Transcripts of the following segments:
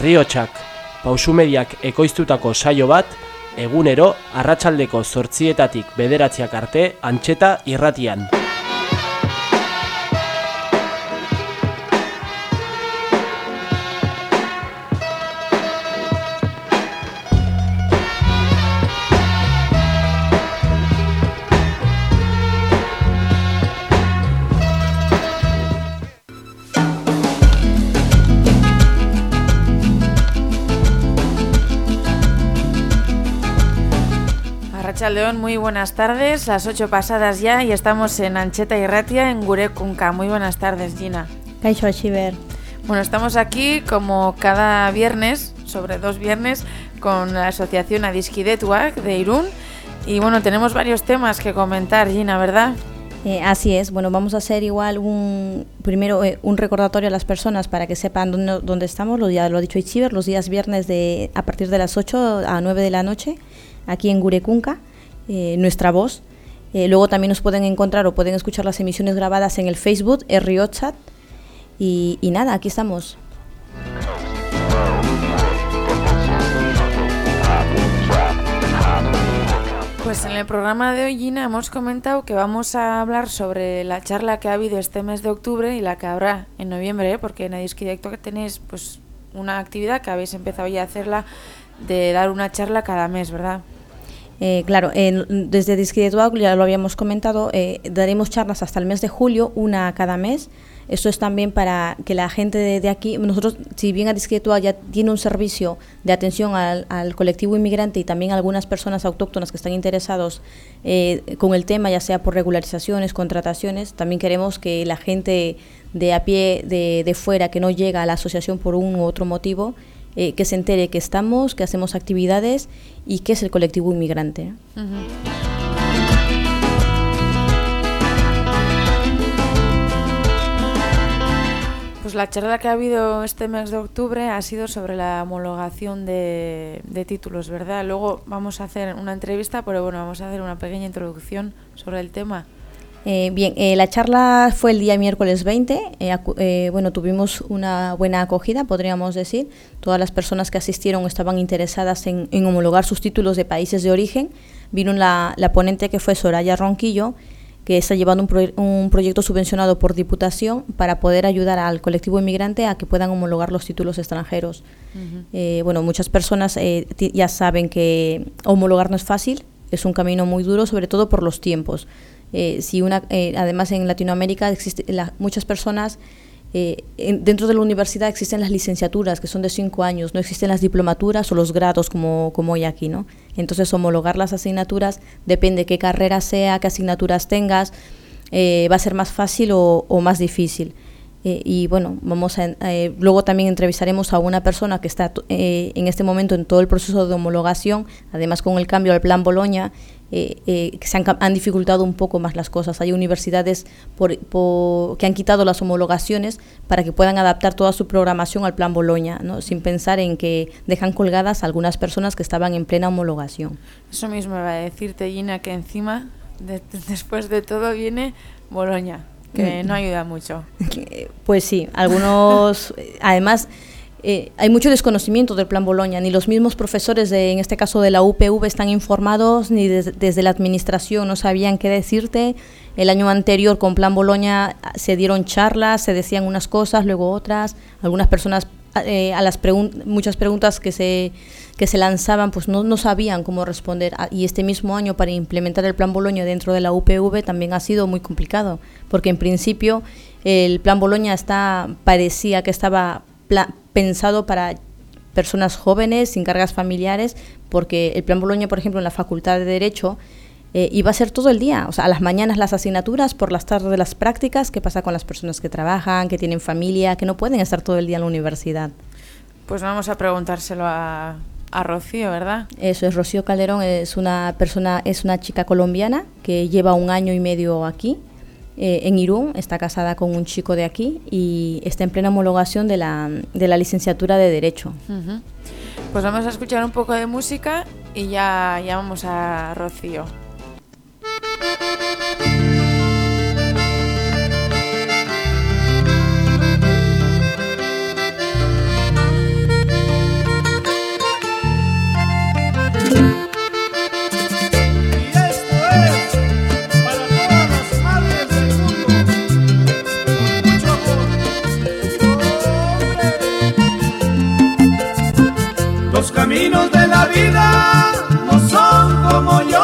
Herriotsak, pausumediak ekoiztutako saio bat, egunero, arratsaldeko zortzietatik bederatziak arte, antxeta irratian. León, muy buenas tardes, las 8 pasadas ya y estamos en Ancheta y Ratia en Gurecunca. Muy buenas tardes, Gina. Caixo Chiver. Bueno, estamos aquí como cada viernes, sobre dos viernes, con la asociación Adisquidetuac de Irún. Y bueno, tenemos varios temas que comentar, Gina, ¿verdad? Eh, así es, bueno, vamos a hacer igual un primero eh, un recordatorio a las personas para que sepan dónde, dónde estamos, lo, ya lo ha dicho Ichiver, los días viernes de, a partir de las 8 a 9 de la noche, aquí en Gurecunca. Eh, nuestra voz. Eh, luego también nos pueden encontrar o pueden escuchar las emisiones grabadas en el Facebook, Riochat. Y, y nada, aquí estamos. Pues en el programa de hoy, Gina, hemos comentado que vamos a hablar sobre la charla que ha habido este mes de octubre y la que habrá en noviembre, ¿eh? porque en Edisque Directo que tenéis pues una actividad que habéis empezado ya a hacerla de dar una charla cada mes, ¿verdad? Eh, claro, desde Disque ya lo habíamos comentado, eh, daremos charlas hasta el mes de julio, una cada mes. Esto es también para que la gente de, aquí, nosotros, si bien a Disque ya tiene un servicio de atención al, colectivo inmigrante y también algunas personas autóctonas que están interesados eh, con el tema, ya sea por regularizaciones, contrataciones, también queremos que la gente de a pie de, de fuera que no llega a la asociación por un u otro motivo, eh, que se entere que estamos, que hacemos actividades y que es el colectivo inmigrante. Pues la charla que ha habido este mes de octubre ha sido sobre la homologación de, de, títulos, ¿verdad? Luego vamos a hacer una entrevista, pero bueno, vamos a hacer una pequeña introducción sobre el tema. Eh, bien, eh, la charla fue el día miércoles 20. Eh, bueno, tuvimos una buena acogida, podríamos decir. Todas las personas que asistieron estaban interesadas en, homologar sus títulos de países de origen. Vino la, ponente que fue Soraya Ronquillo, que está llevando un, proyecto subvencionado por Diputación para poder ayudar al colectivo inmigrante a que puedan homologar los títulos extranjeros. bueno, muchas personas ya saben que homologar no es fácil, es un camino muy duro, sobre todo por los tiempos. Eh, si una, eh, además en Latinoamérica existe muchas personas eh, dentro de la universidad existen las licenciaturas que son de cinco años, no existen las diplomaturas o los grados como, como hay aquí, ¿no? Entonces homologar las asignaturas depende qué carrera sea, qué asignaturas tengas, va a ser más fácil o, o más difícil. y bueno, vamos a, luego también entrevistaremos a una persona que está en este momento en todo el proceso de homologación, además con el cambio al plan Boloña, eh, eh, que se han, dificultado un poco más las cosas. Hay universidades que han quitado las homologaciones para que puedan adaptar toda su programación al plan Boloña, ¿no? sin pensar en que dejan colgadas a algunas personas que estaban en plena homologación. Eso mismo va a decirte, Gina, que encima, después de todo, viene Boloña, que mm. no ayuda mucho. Pues sí, algunos, además... Eh, hay mucho desconocimiento del Plan Boloña, ni los mismos profesores, de, en este caso de la UPV, están informados, ni desde la administración no sabían qué decirte. El año anterior con Plan Boloña se dieron charlas, se decían unas cosas, luego otras. Algunas personas, eh, a las muchas preguntas que se, que se lanzaban, pues no, no sabían cómo responder. Ah, y este mismo año, para implementar el Plan Boloña dentro de la UPV, también ha sido muy complicado, porque en principio el Plan Boloña está, parecía que estaba pensado para personas jóvenes, sin cargas familiares, porque el Plan Boloña, por ejemplo, en la Facultad de Derecho, eh, iba a ser todo el día, o sea, a las mañanas las asignaturas, por las tardes las prácticas, ¿qué pasa con las personas que trabajan, que tienen familia, que no pueden estar todo el día en la universidad? Pues vamos a preguntárselo a, a Rocío, ¿verdad? Eso es, Rocío Calderón es una persona, es una chica colombiana que lleva un año y medio aquí eh, en Irún, está casada con un chico de aquí y está en plena homologación de la, de la licenciatura de Derecho. Pues vamos a escuchar un poco de música y ya, vamos a Rocío. Los caminos de la vida no son como yo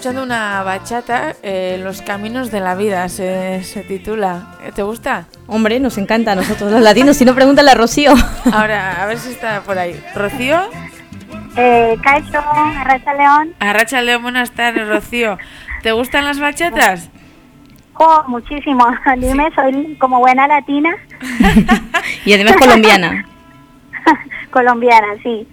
escuchando una bachata, eh, Los caminos de la vida, se, se titula. ¿Te gusta? Hombre, nos encanta a nosotros los latinos. Si no, pregúntale a Rocío. Ahora, a ver si está por ahí. Rocío, Eh, Caixo, Arracha León, Arracha León, buenas tardes, Rocío. ¿Te gustan las bachatas? oh, muchísimo. Dime, soy como buena latina, y además colombiana. colombiana, sí.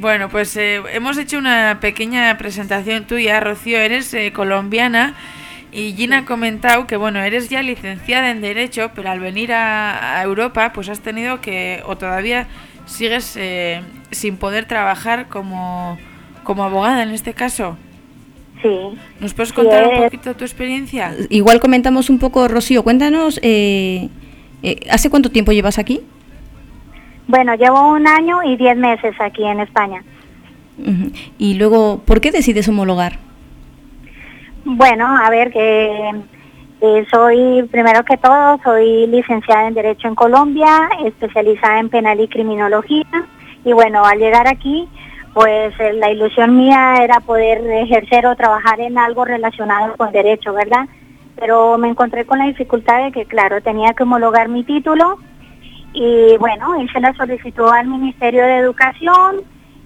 Bueno, pues eh, hemos hecho una pequeña presentación tuya, Rocío, eres eh, colombiana y Gina ha comentado que, bueno, eres ya licenciada en Derecho, pero al venir a, a Europa, pues has tenido que, o todavía sigues eh, sin poder trabajar como, como abogada en este caso. Sí. ¿Nos puedes contar un poquito tu experiencia? Igual comentamos un poco, Rocío, cuéntanos, eh, eh, ¿hace cuánto tiempo llevas aquí? Bueno, llevo un año y diez meses aquí en España. Y luego, ¿por qué decides homologar? Bueno, a ver, que eh, soy, primero que todo, soy licenciada en Derecho en Colombia, especializada en Penal y Criminología. Y bueno, al llegar aquí, pues eh, la ilusión mía era poder ejercer o trabajar en algo relacionado con Derecho, ¿verdad? Pero me encontré con la dificultad de que, claro, tenía que homologar mi título. Y bueno, hice la solicitud al Ministerio de Educación,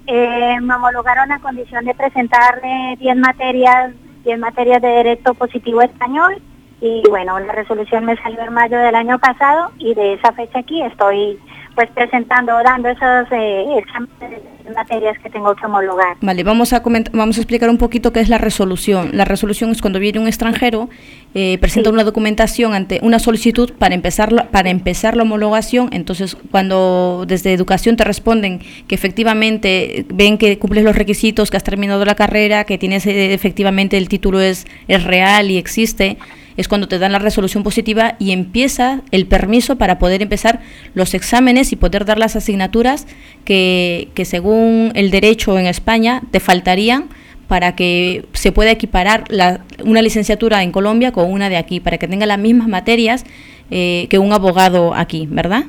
eh, me homologaron a condición de presentar eh, 10 materias, 10 materias de derecho positivo español. Y bueno, la resolución me salió en mayo del año pasado y de esa fecha aquí estoy pues presentando, dando esos eh, exámenes de materias que tengo que homologar. Vale, vamos a comentar, vamos a explicar un poquito qué es la resolución. La resolución es cuando viene un extranjero, eh, presenta Sí. una documentación ante una solicitud para empezar la, para empezar la homologación. Entonces, cuando desde educación te responden que efectivamente eh, ven que cumples los requisitos, que has terminado la carrera, que tienes eh, efectivamente el título es es real y existe, es cuando te dan la resolución positiva y empieza el permiso para poder empezar los exámenes y poder dar las asignaturas que, que según el derecho en España te faltarían para que se pueda equiparar la- una licenciatura en Colombia con una de aquí, para que tenga las mismas materias eh, que un abogado aquí, ¿verdad?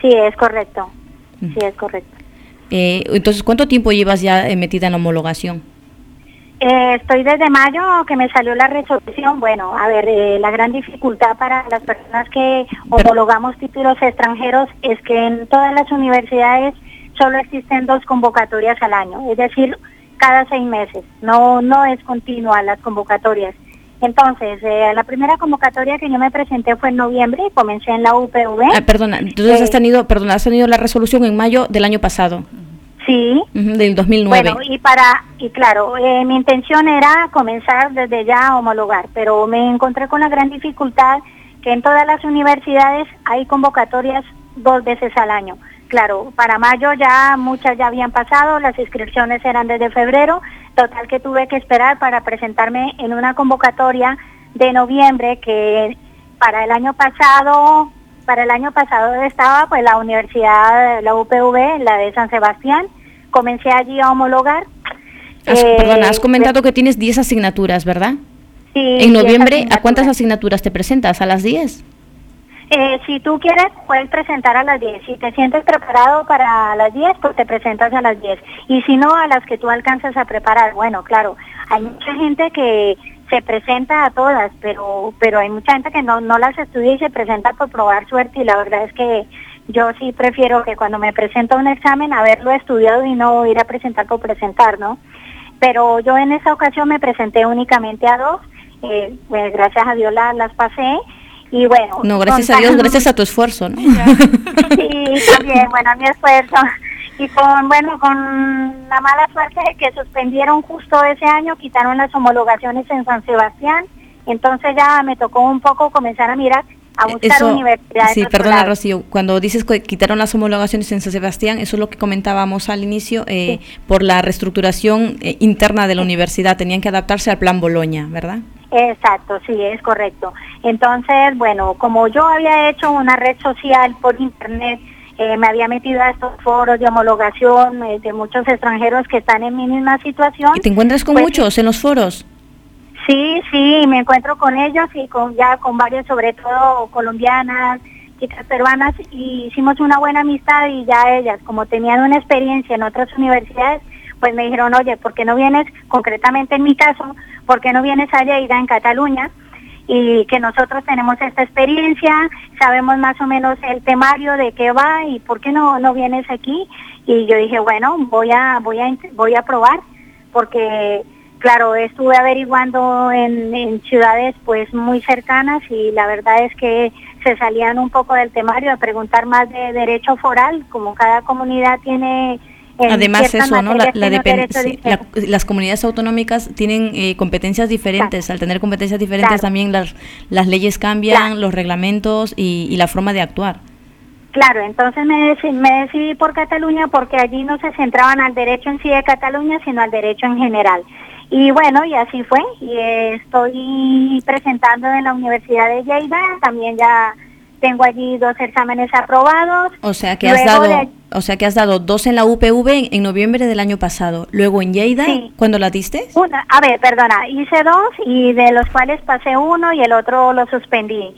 Sí, es correcto. Sí, es correcto. Eh, entonces, ¿cuánto tiempo llevas ya eh, metida en homologación? Eh, estoy desde mayo que me salió la resolución. Bueno, a ver, eh, la gran dificultad para las personas que homologamos títulos extranjeros es que en todas las universidades solo existen dos convocatorias al año, es decir, cada seis meses. No, no es continua las convocatorias. Entonces, eh, la primera convocatoria que yo me presenté fue en noviembre, comencé en la UPV. Ah, perdona, entonces has Eh, tenido, perdona, has tenido la resolución en mayo del año pasado, Sí. ujú, del 2009. Bueno, y para, y claro, eh, mi intención era comenzar desde ya a homologar, pero me encontré con la gran dificultad que en todas las universidades hay convocatorias dos veces al año. Claro, para mayo ya muchas ya habían pasado, las inscripciones eran desde febrero, total que tuve que esperar para presentarme en una convocatoria de noviembre que para el año pasado, para el año pasado estaba pues la universidad, la UPV, la de San Sebastián, comencé allí a homologar. Has, Eh, perdona, has comentado que tienes 10 asignaturas, ¿verdad? sí, En noviembre, ¿a cuántas asignaturas te presentas? ¿A las 10? Eh, si tú quieres, puedes presentar a las 10. Si te sientes preparado para las 10, pues te presentas a las 10. Y si no, a las que tú alcanzas a preparar. Bueno, claro, hay mucha gente que se presenta a todas, pero pero hay mucha gente que no, no las estudia y se presenta por probar suerte. Y la verdad es que yo sí prefiero que cuando me presento a un examen haberlo estudiado y no ir a presentar por presentar, ¿no? Pero yo en esa ocasión me presenté únicamente a dos. Eh, pues gracias a Dios la- las pasé. Y bueno, No, gracias a Dios, gracias a tu esfuerzo, ¿no? Sí, también, bueno, a mi esfuerzo. Y con, bueno, con la mala suerte de que suspendieron justo ese año, quitaron las homologaciones en San Sebastián, entonces ya me tocó un poco comenzar a mirar, a buscar Eso, universidades. sí, perdona lado. Rocío, cuando dices que quitaron las homologaciones en San Sebastián, eso es lo que comentábamos al inicio, eh, por la reestructuración eh, interna de la universidad, tenían que adaptarse al plan Boloña, ¿verdad? Exacto, sí, es correcto. Entonces, bueno, como yo había hecho una red social por internet, eh, me había metido a estos foros de homologación eh, de muchos extranjeros que están en mi misma situación. ¿Y te encuentras con pues, muchos en los foros? Sí, sí, me encuentro con ellos y con ya con varias, sobre todo colombianas, chicas peruanas, y hicimos una buena amistad y ya ellas, como tenían una experiencia en otras universidades, pues me dijeron, oye, ¿por qué no vienes, concretamente en mi caso, por qué no vienes a Lleida, en Cataluña? Y que nosotros tenemos esta experiencia, sabemos más o menos el temario de qué va y por qué no, no vienes aquí. Y yo dije, bueno, voy a, voy a, voy a probar, porque Claro, estuve averiguando en, ciudades pues muy cercanas y la verdad es que se salían un poco del temario a preguntar más de derecho foral, como cada comunidad tiene en Además eso, ¿no? La- sí, las comunidades autonómicas tienen eh, competencias diferentes. Al tener competencias diferentes Claro. también las, las leyes cambian, Claro. los reglamentos y, y la forma de actuar. Claro, entonces me, me decidí por Cataluña porque allí no se centraban al derecho en sí de Cataluña, sino al derecho en general. Y bueno, y así fue. Y estoy presentando en la Universidad de Lleida, también ya tengo allí dos exámenes aprobados. O sea que has dado, de- o sea que has dado dos en la UPV en, en noviembre del año pasado. Luego en Lleida, Sí. ¿cuándo la diste? Una, a ver, perdona, hice dos y de los cuales pasé uno y el otro lo suspendí.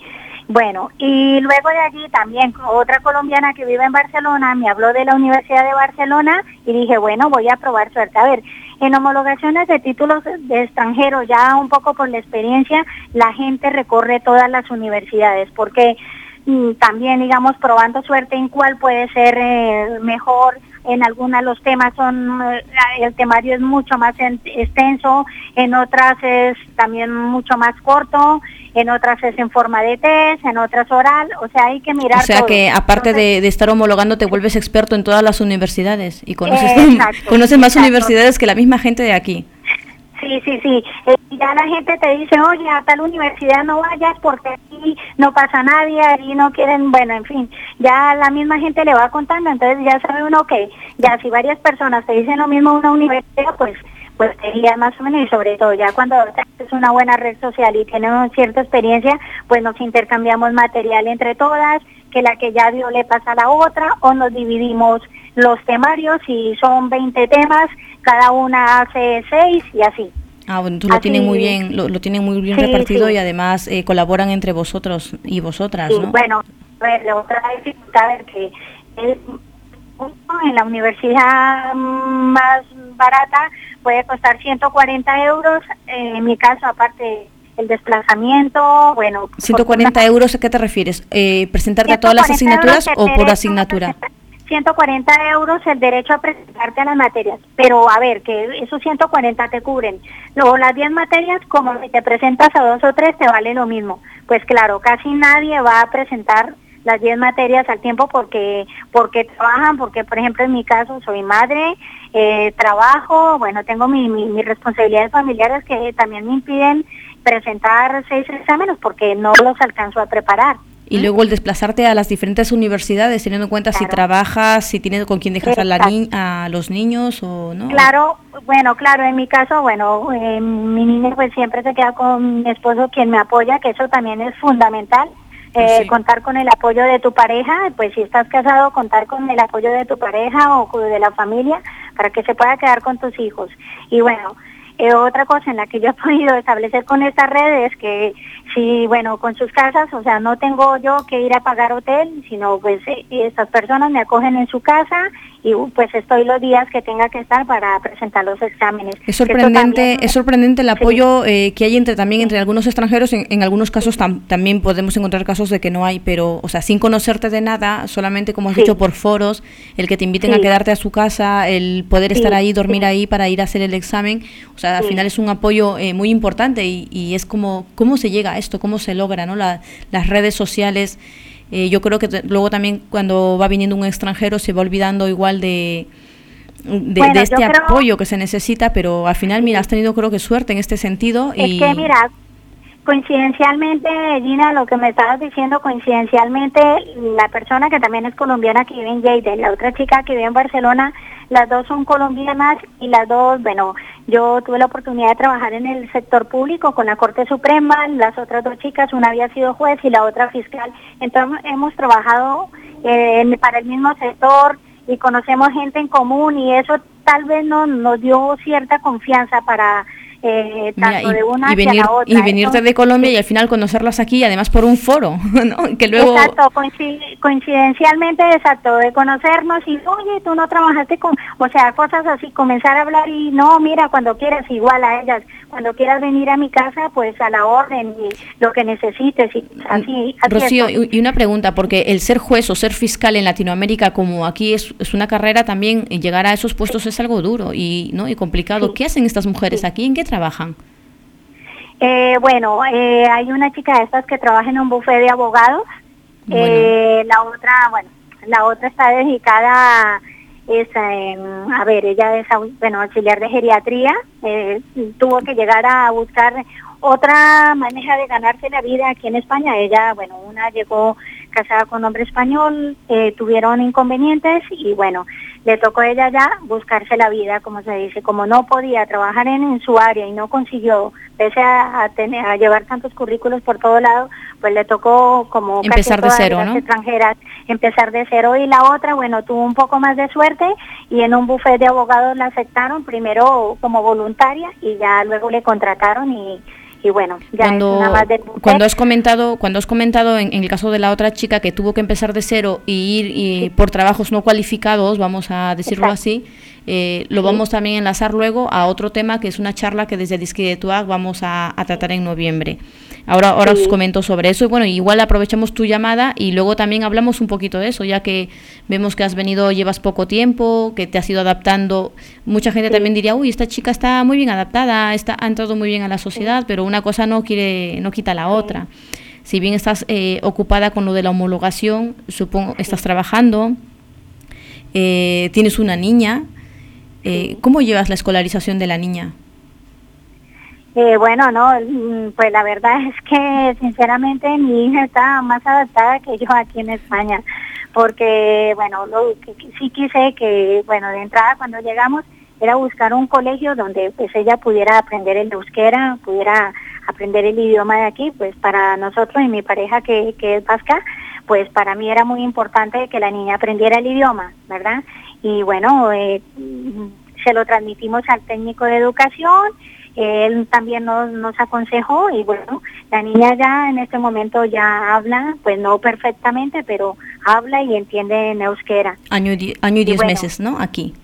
Bueno, y luego de allí también otra colombiana que vive en Barcelona me habló de la Universidad de Barcelona y dije, bueno, voy a probar suerte. A ver, en homologaciones de títulos de extranjero, ya un poco por la experiencia, la gente recorre todas las universidades porque mm, también, digamos, probando suerte en cuál puede ser eh, mejor. En algunas los temas son, eh, el temario es mucho más en- extenso, en otras es también mucho más corto, en otras es en forma de test, en otras oral, o sea, hay que mirar O sea todo. que aparte Entonces, de, de estar homologando te vuelves experto en todas las universidades y conoces, Eh, exacto, conoces más exacto. universidades que la misma gente de aquí. Sí, sí, sí. Eh, ya la gente te dice, oye, a tal universidad no vayas porque aquí no pasa nadie, ahí no quieren, bueno, en fin, ya la misma gente le va contando, entonces ya sabe uno que ya si varias personas te dicen lo mismo en una universidad, pues pues te guía más o menos y sobre todo ya cuando es una buena red social y tenemos cierta experiencia, pues nos intercambiamos material entre todas, que la que ya dio le pasa a la otra o nos dividimos los temarios y son 20 temas, cada una hace 6 y así. Ah, bueno, entonces lo tienen muy bien, lo, lo tienen muy bien Sí, repartido sí. y además eh, colaboran entre vosotros y vosotras, Sí, ¿no? bueno, la otra dificultad es que es en la universidad más barata puede costar 140 euros. en mi caso, aparte el desplazamiento, bueno... 140 euros, ¿a qué te refieres? Eh, ¿Presentarte a todas las asignaturas o por asignatura? 140 euros el derecho a presentarte a las materias, pero a ver, que esos 140 te cubren. Luego las 10 materias, como si te presentas a dos o tres, te vale lo mismo. Pues claro, casi nadie va a presentar las 10 materias al tiempo porque porque trabajan, porque por ejemplo en mi caso soy madre, eh, trabajo, bueno, tengo mi, mis responsabilidades familiares que también me impiden presentar seis exámenes porque no los alcanzo a preparar. Y luego el desplazarte a las diferentes universidades, teniendo en cuenta si trabajas, si tienes con quién dejas a, la a los niños o no. Claro, bueno, claro, en mi caso, bueno, eh, mi niña pues siempre se queda con mi esposo quien me apoya, que eso también es fundamental. Eh, pues contar con el apoyo de tu pareja, pues si estás casado, contar con el apoyo de tu pareja o de la familia para que se pueda quedar con tus hijos. Y bueno, eh, otra cosa en la que yo he podido establecer con estas redes es que si, bueno, con sus casas, o sea, no tengo yo que ir a pagar hotel, sino pues eh, estas personas me acogen en su casa y pues estoy los días que tenga que estar para presentar los exámenes. Es sorprendente, es sorprendente el apoyo eh, que hay entre también entre algunos extranjeros. En, algunos casos también podemos encontrar casos de que no hay, pero o sea, sin conocerte de nada, solamente como has dicho por foros, el que te inviten a quedarte a su casa, el poder estar ahí, dormir ahí para ir a hacer el examen, o sea, al final es un apoyo eh, muy importante y, es como cómo se llega a esto, cómo se logra, ¿no? las redes sociales. Eh, yo creo que luego también cuando va viniendo un extranjero se va olvidando igual de, de, este apoyo que se necesita, pero al final, mira, has tenido creo que suerte en este sentido. Es que, mira, coincidencialmente, Gina, lo que me estabas diciendo, coincidencialmente, la persona que también es colombiana que vive en Lleida, la otra chica que vive en Barcelona, las dos son colombianas y las dos, bueno, yo tuve la oportunidad de trabajar en el sector público con la Corte Suprema, las otras dos chicas, una había sido juez y la otra fiscal. Entonces hemos trabajado eh, para el mismo sector y conocemos gente en común y eso tal vez no, nos dio cierta confianza para eh, tanto y, de una y venir, la otra. Y venirte de Colombia y al final conocerlas aquí, además por un foro, ¿no? Que luego... Exacto, coincidencialmente, exacto, de conocernos y, oye, tú no trabajaste con, o sea, cosas así, comenzar a hablar y, no, mira, cuando quieras, igual a ellas, cuando quieras venir a mi casa, pues a la orden y lo que necesites y así. Rocío, y una pregunta, porque el ser juez o ser fiscal en Latinoamérica, como aquí es, es una carrera también, llegar a esos puestos es algo duro y, ¿no? y complicado. ¿Qué hacen estas mujeres aquí? ¿En qué trabajan? Eh, bueno, eh, hay una chica de estas que trabaja en un bufete de abogados. Eh, la otra, bueno, la otra está dedicada es, a ver, ella es bueno, auxiliar de geriatría. tuvo que llegar a buscar otra manera de ganarse la vida aquí en España. Ella, bueno, una llegó casada con hombre español, tuvieron inconvenientes y bueno, le tocó a ella ya buscarse la vida, como se dice, como no podía trabajar en, su área y no consiguió, pese a, tener, a llevar tantos currículos por todo lado, pues le tocó como empezar de cero, ¿no? extranjeras empezar de cero y la otra, bueno, tuvo un poco más de suerte y en un buffet de abogados la aceptaron primero como voluntaria y ya luego le contrataron y y bueno, ya cuando, cuando has comentado, cuando has comentado en, el caso de la otra chica que tuvo que empezar de cero y ir y por trabajos no cualificados, vamos a decirlo así, eh, lo vamos también a enlazar luego a otro tema que es una charla que desde Disque de vamos a, tratar en noviembre. Ahora, ahora os comento sobre eso. Y bueno, igual aprovechamos tu llamada y luego también hablamos un poquito de eso, ya que vemos que has venido, llevas poco tiempo, que te has ido adaptando. Mucha gente también diría, uy, esta chica está muy bien adaptada, está, ha entrado muy bien a la sociedad, pero una cosa no, quiere, no quita la otra. Si bien estás eh, ocupada con lo de la homologación, supongo, estás trabajando, eh, tienes una niña, eh, ¿Cómo llevas la escolarización de la niña? Eh, bueno, no, mm, pues la verdad es que sinceramente mi hija está más adaptada que yo aquí en España, porque bueno, lo que sí quise que, bueno, de entrada cuando llegamos era buscar un colegio donde pues ella pudiera aprender el euskera, pudiera aprender el idioma de aquí, pues para nosotros y mi pareja que, que es vasca, pues para mí era muy importante que la niña aprendiera el idioma, ¿verdad? y bueno, eh, se lo transmitimos al técnico de educación, él también nos, nos aconsejó y bueno, la niña ya en este momento ya habla, pues no perfectamente, pero habla y entiende en euskera. Año y, año y diez bueno. meses, ¿no? Aquí.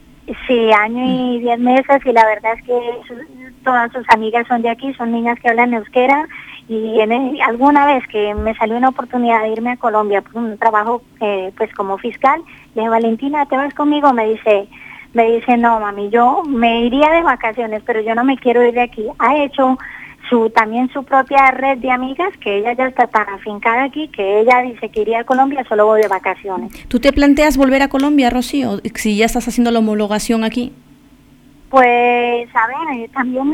Sí, año y diez meses y la verdad es que su- todas sus amigas son de aquí, son niñas que hablan euskera y en alguna vez que me salió una oportunidad de irme a Colombia por un trabajo eh, pues como fiscal, le dije, Valentina, ¿te vas conmigo? Me dice, me dice, no mami, yo me iría de vacaciones, pero yo no me quiero ir de aquí. Ha hecho su también su propia red de amigas, que ella ya está tan afincada aquí, que ella dice que iría a Colombia, solo voy de vacaciones. ¿Tú te planteas volver a Colombia, Rocío, si ya estás haciendo la homologación aquí? Pues, a ver, eh, también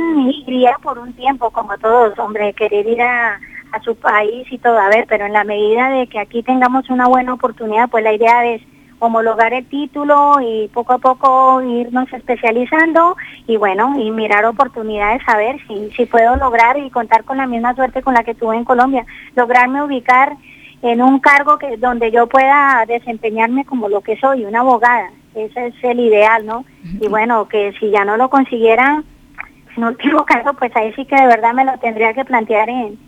iría por un tiempo, como todos, hombre, querer ir a, a su país y todo, a ver, pero en la medida de que aquí tengamos una buena oportunidad, pues la idea es homologar el título y poco a poco irnos especializando y bueno, y mirar oportunidades, a ver si, si puedo lograr y contar con la misma suerte con la que tuve en Colombia, lograrme ubicar en un cargo que donde yo pueda desempeñarme como lo que soy, una abogada. Ese es el ideal, ¿no? Y bueno, que si ya no lo consiguiera, en último caso, pues ahí sí que de verdad me lo tendría que plantear en,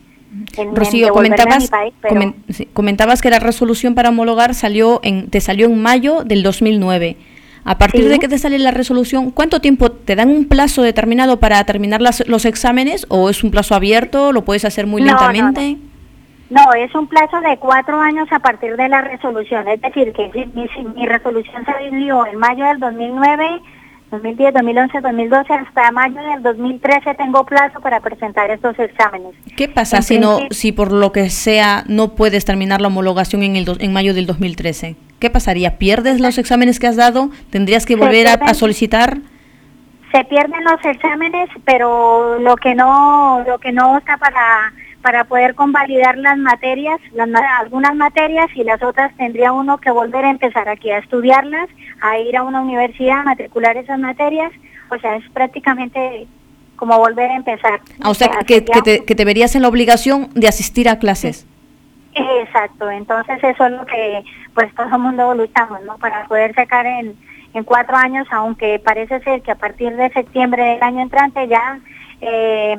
Rocío, comentabas, país, pero comentabas que la resolución para homologar salió en, te salió en mayo del 2009. A partir Sí. de que te sale la resolución, ¿cuánto tiempo te dan un plazo determinado para terminar las- los exámenes o es un plazo abierto? ¿Lo puedes hacer muy No, no, lentamente? no, es un plazo de cuatro años a partir de la resolución. Es decir, que si mi, si mi resolución se dio en mayo del 2009, 2010, 2011, 2012, hasta mayo del 2013 tengo plazo para presentar estos exámenes. ¿Qué pasa En si no, si por lo que sea no puedes terminar la homologación en el dos- en mayo del 2013? ¿Qué pasaría? ¿Pierdes los exámenes que has dado? ¿Tendrías que volver a, a solicitar? se pierden los exámenes, pero lo que no lo que no está para para poder convalidar las materias, las algunas materias y las otras tendría uno que volver a empezar aquí a estudiarlas, a ir a una universidad a matricular esas materias, o sea, es prácticamente como volver a empezar. Ah, o sea, que, sería- que te, que te verías en la obligación de asistir a clases. Exacto, entonces eso es lo que pues todo el mundo luchamos, ¿no? Para poder sacar en, en cuatro años, aunque parece ser que a partir de septiembre del año entrante ya, eh,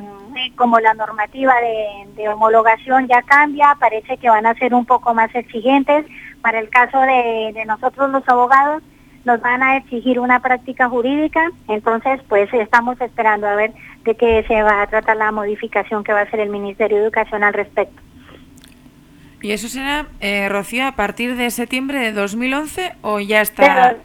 como la normativa de, de homologación ya cambia, parece que van a ser un poco más exigentes. Para el caso de, de nosotros los abogados, nos van a exigir una práctica jurídica, entonces pues estamos esperando a ver de qué se va a tratar la modificación que va a hacer el Ministerio de Educación al respecto. ¿Y eso será, eh, Rocío, a partir de septiembre de 2011 o ya está? Pero,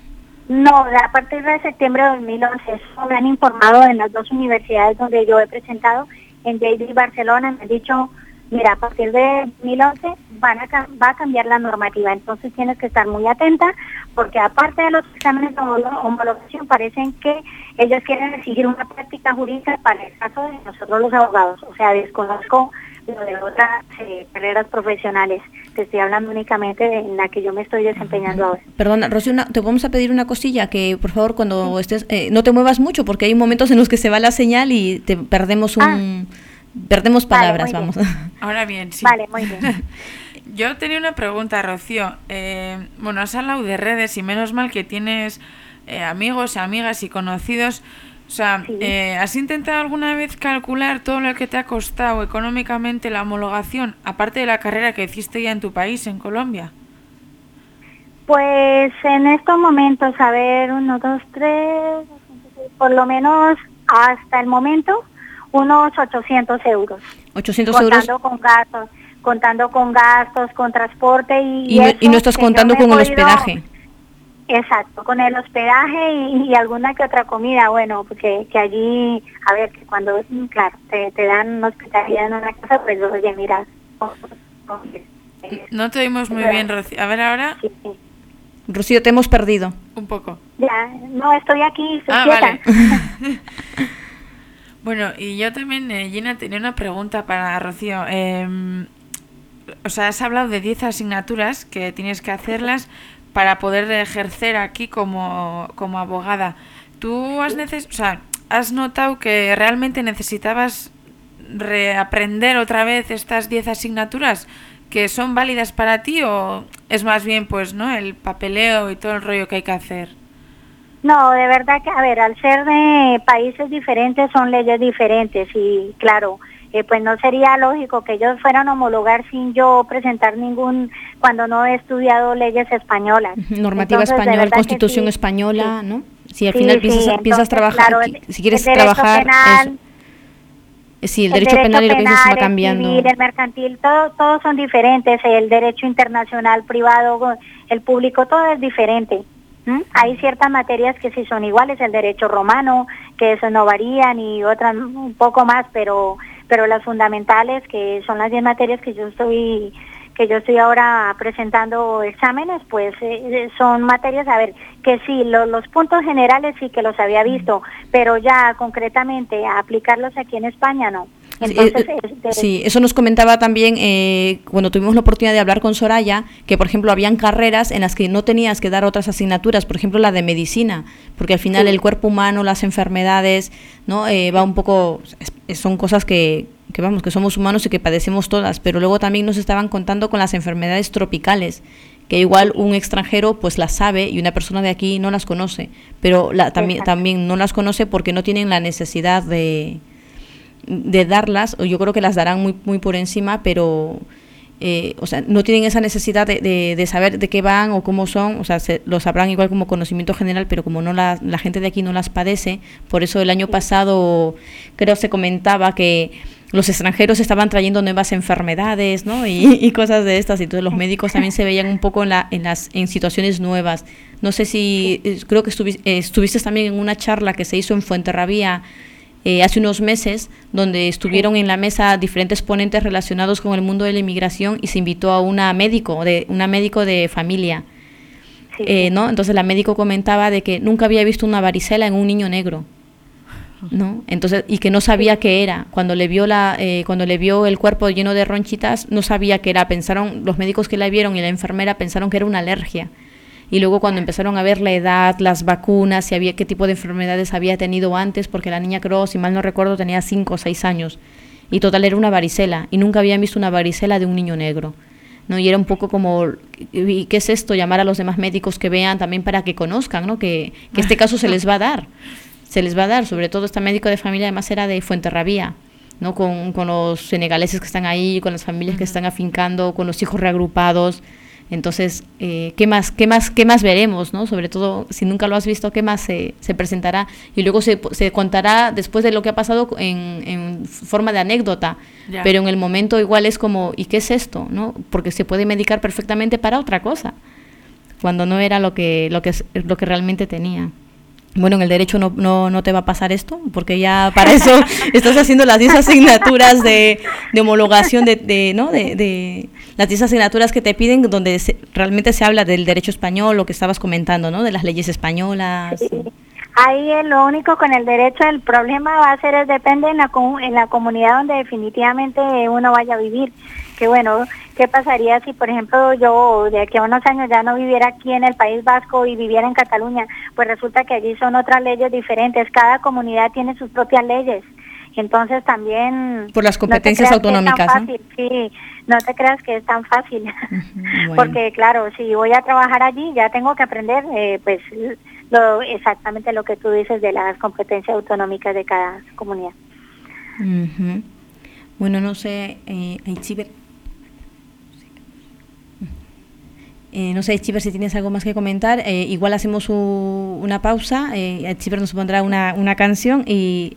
no, a partir de septiembre de 2011, eso me han informado en las dos universidades donde yo he presentado, en JD Barcelona, me han dicho, mira, a partir de 2011 van a, va a cambiar la normativa, entonces tienes que estar muy atenta, porque aparte de los exámenes de homolo- homologación, parecen que ellos quieren exigir una práctica jurídica para el caso de nosotros los abogados, o sea, desconozco de otras eh, carreras profesionales, te estoy hablando únicamente de en la que yo me estoy desempeñando ahora. Perdona, Rocío, una- te vamos a pedir una cosilla, que por favor cuando estés, eh, no te muevas mucho, porque hay momentos en los que se va la señal y te perdemos un, perdemos Vale, palabras, bien. vamos. Ahora bien, sí. Vale, muy bien. Yo tenía una pregunta, Rocío. Eh, bueno, has hablado de redes y menos mal que tienes eh, amigos, amigas y conocidos. O sea, Sí. eh, ¿has intentado alguna vez calcular todo lo que te ha costado económicamente la homologación, aparte de la carrera que hiciste ya en tu país, en Colombia? Pues en estos momentos, a ver, uno, dos, tres, por lo menos hasta el momento, unos 800 euros. 800 euros contando con gastos, contando con gastos, con transporte y... y, no, eso y no estás contando con el hospedaje. Exacto, con el hospedaje y, y alguna que otra comida, bueno, porque que allí, a ver, que cuando, claro, te, te dan hospitalidad en una casa, pues oye, mira, No te oímos muy bien, Rocío. A ver ahora, sí, sí. Rocío, te hemos perdido. un poco. Ya, no, estoy aquí, estoy Ah, vale. bueno, y yo también, eh, Gina, tenía una pregunta para Rocío. Eh, o sea, has hablado de 10 asignaturas que tienes que hacerlas para poder ejercer aquí como, como abogada. ¿Tú has, neces o sea, has notado que realmente necesitabas reaprender otra vez estas 10 asignaturas que son válidas para ti o es más bien pues no el papeleo y todo el rollo que hay que hacer? No, de verdad que, a ver, al ser de países diferentes son leyes diferentes y claro, eh, pues no sería lógico que ellos fueran a homologar sin yo presentar ningún, cuando no he estudiado leyes españolas. Normativa Entonces, española, constitución sí, española, ¿no? Si al Sí, final piensas, trabajar, claro, el- si quieres el trabajar, penal, eso. Sí, el, derecho, penal y lo que dices va el cambiando. civil, el mercantil, todo, todos son diferentes. El derecho internacional, privado, el público, todo es diferente. Hay ciertas materias que sí son iguales, el derecho romano, que eso no varían y otras un poco más, pero pero las fundamentales, que son las 10 materias que yo estoy que yo estoy ahora presentando exámenes, pues eh, son materias, a ver, que sí, lo- los puntos generales sí que los había visto, pero ya concretamente aplicarlos aquí en España no. Entonces, Sí, eh, es de- sí, eso nos comentaba también eh, cuando tuvimos la oportunidad de hablar con Soraya, que por ejemplo habían carreras en las que no tenías que dar otras asignaturas, por ejemplo la de medicina, porque al final Sí. el cuerpo humano, las enfermedades, no Eh, va un poco, son cosas que, que vamos, que somos humanos y que padecemos todas, pero luego también nos estaban contando con las enfermedades tropicales que igual un extranjero pues las sabe y una persona de aquí no las conoce, pero la, también, también no las conoce porque no tienen la necesidad de, de darlas, o yo creo que las darán muy, muy por encima, pero eh, o sea, no tienen esa necesidad de, de- de saber de qué van o cómo son, o sea, se, lo sabrán igual como conocimiento general, pero como no la, la gente de aquí no las padece, por eso el año pasado creo se comentaba que los extranjeros estaban trayendo nuevas enfermedades, ¿no? Y, y cosas de estas, y entonces los médicos también se veían un poco en, la, en, las, en situaciones nuevas. No sé si, eh, creo que estuvi- eh, estuviste también en una charla que se hizo en Fuenterrabía, eh, hace unos meses, donde estuvieron en la mesa diferentes ponentes relacionados con el mundo de la inmigración y se invitó a una médico, de una médico de familia, sí, eh, ¿no? Entonces la médico comentaba de que nunca había visto una varicela en un niño negro, ¿no? Entonces y que no sabía qué era. Cuando le vio la, eh, cuando le vio el cuerpo lleno de ronchitas, no sabía qué era. Pensaron los médicos que la vieron y la enfermera pensaron que era una alergia. Y luego cuando empezaron a ver la edad, las vacunas, si había qué tipo de enfermedades había tenido antes, porque la niña creo, si mal no recuerdo, tenía 5 o 6 años. Y total era una varicela. Y nunca habían visto una varicela de un niño negro. ¿no? Y era un poco como, ¿y qué es esto? Llamar a los demás médicos que vean también para que conozcan, ¿no? Que, que este caso se les va a dar. Se les va a dar, sobre todo este médico de familia además era de Fuenterrabía, ¿no? Con, con los senegaleses que están ahí, con las familias que están afincando, con los hijos reagrupados. Entonces, eh, ¿qué más, qué más, qué más veremos, no? Sobre todo, si nunca lo has visto, ¿qué más se, se presentará? Y luego se, se contará después de lo que ha pasado en, en forma de anécdota. Pero en el momento igual es como, ¿y qué es esto? ¿no? Porque se puede medicar perfectamente para otra cosa, cuando no era lo que, lo que, lo que realmente tenía. Bueno, en el derecho no, no, no te va a pasar esto, porque ya para eso estás haciendo las 10 asignaturas de, de homologación, de, de, ¿no? de, de las 10 asignaturas que te piden, donde se- realmente se habla del derecho español, lo que estabas comentando, ¿no? de las leyes españolas. Sí. Ahí es lo único con el derecho, el problema va a ser, es depende en la, en la comunidad donde definitivamente uno vaya a vivir. Que bueno, ¿qué pasaría si, por ejemplo, yo de aquí a unos años ya no viviera aquí en el País Vasco y viviera en Cataluña? Pues resulta que allí son otras leyes diferentes, cada comunidad tiene sus propias leyes. Entonces también... Por las no te competencias tan autonómicas, ¿no? fácil, Sí, no te creas que es tan fácil. bueno. Porque claro, si voy a trabajar allí ya tengo que aprender eh, pues lo, exactamente lo que tú dices de las competencias autonómicas de cada comunidad. Bueno, no sé, eh, Aichiber. Eh, no sé, Aichiber, si tienes algo más que comentar. Eh, igual hacemos u- una pausa. Eh, Aichiber nos pondrá una, una canción y,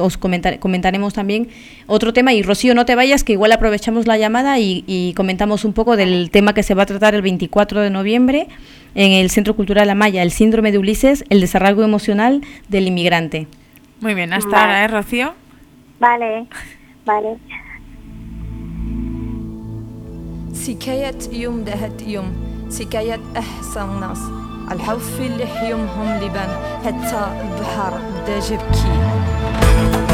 os comentar- comentaremos también otro tema. Y Rocío, no te vayas, que igual aprovechamos la llamada y, y comentamos un poco del tema que se va a tratar el 24 de noviembre en el Centro Cultural La Maya, el síndrome de Ulises, el desarrollo emocional del inmigrante. Muy bien, hasta Vale. ahora, ¿eh, Rocío? Vale, vale. حكاية أحسن ناس الحوف اللي حيومهم لبن حتى البحر بدا جبكي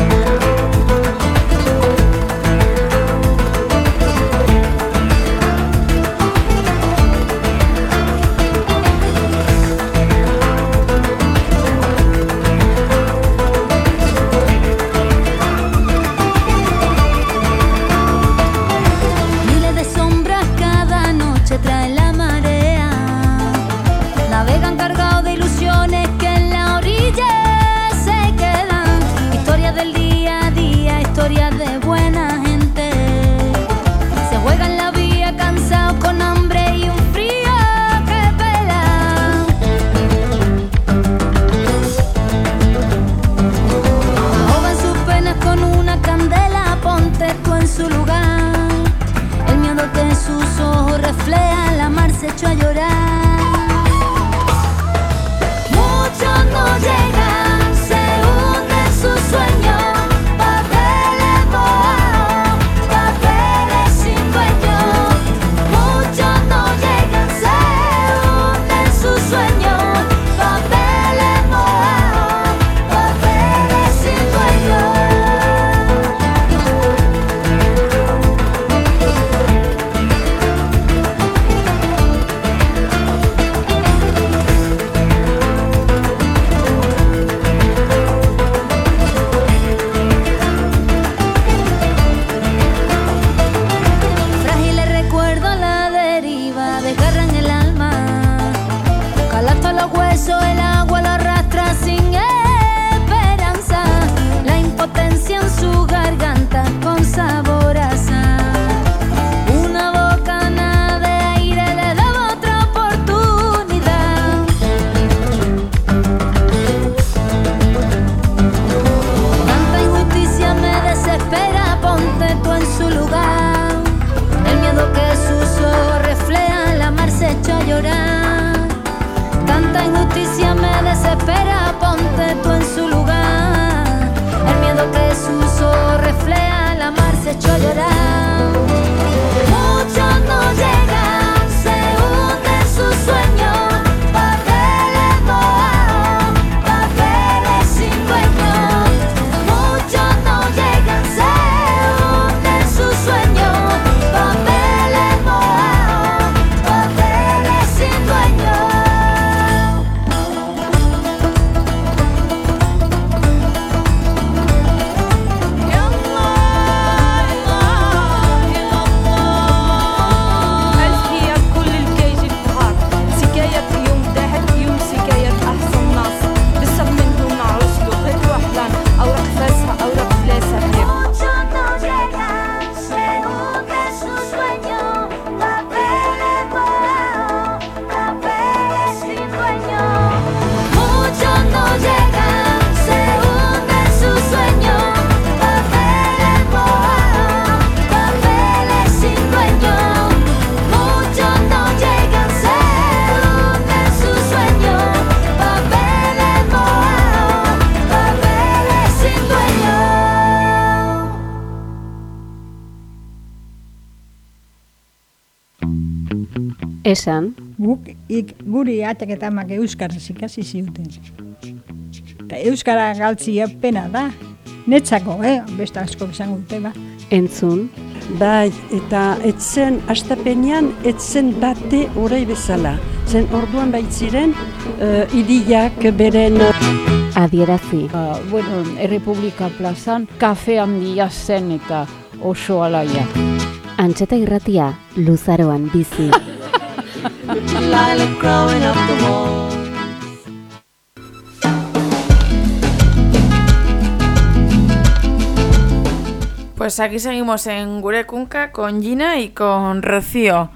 Esan, Guk ik, guri atek eta amak euskaraz ikasi ziuten. Eta euskara galtzia pena da. Netzako, eh? Beste asko izango dute, ba. entzun, Bai, eta etzen astapenean etzen bate orai bezala. Zen orduan baitziren uh, idiak beren adierazi, Ba, bueno, Errepublika plazan kafe handia zen eta oso alaia. antxeta irratia luzaroan bizi. Pues aquí seguimos en Gurecunca con Gina y con Rocío.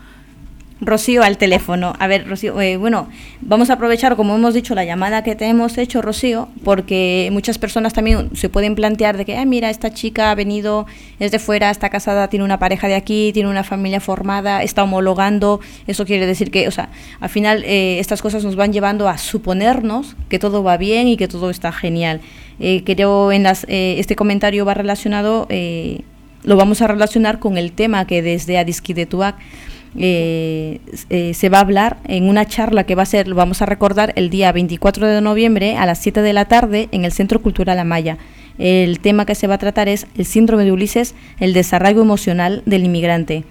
Rocío al teléfono. A ver, Rocío, eh, bueno, vamos a aprovechar, como hemos dicho, la llamada que te hemos hecho, Rocío, porque muchas personas también se pueden plantear de que, ah, mira, esta chica ha venido, es de fuera, está casada, tiene una pareja de aquí, tiene una familia formada, está homologando. Eso quiere decir que, o sea, al final eh, estas cosas nos van llevando a suponernos que todo va bien y que todo está genial. Eh, creo en eh, este comentario va relacionado, eh, lo vamos a relacionar con el tema que desde Adiski de eh, eh, se va a hablar en una charla que va a ser, vamos a recordar, el día 24 de noviembre a las 7 de la tarde en el Centro Cultural Amaya. El tema que se va a tratar es el síndrome de Ulises, el desarraigo emocional del inmigrante.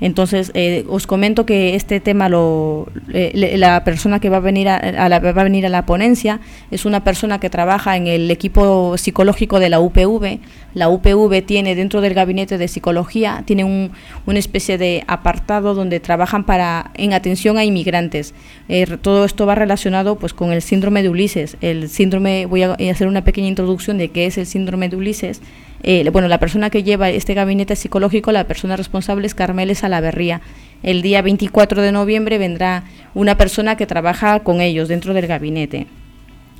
Entonces, eh, os comento que este tema, lo, la persona que va a, venir a, a la, va a venir a la ponencia es una persona que trabaja en el equipo psicológico de la UPV. La UPV tiene dentro del gabinete de psicología, tiene un, una especie de apartado donde trabajan para en atención a inmigrantes. Eh, todo esto va relacionado pues con el síndrome de Ulises. El síndrome, voy a hacer una pequeña introducción de qué es el síndrome de Ulises. Eh, bueno, la persona que lleva este gabinete psicológico, la persona responsable es Carmeles Salaverría. El día 24 de noviembre vendrá una persona que trabaja con ellos dentro del gabinete.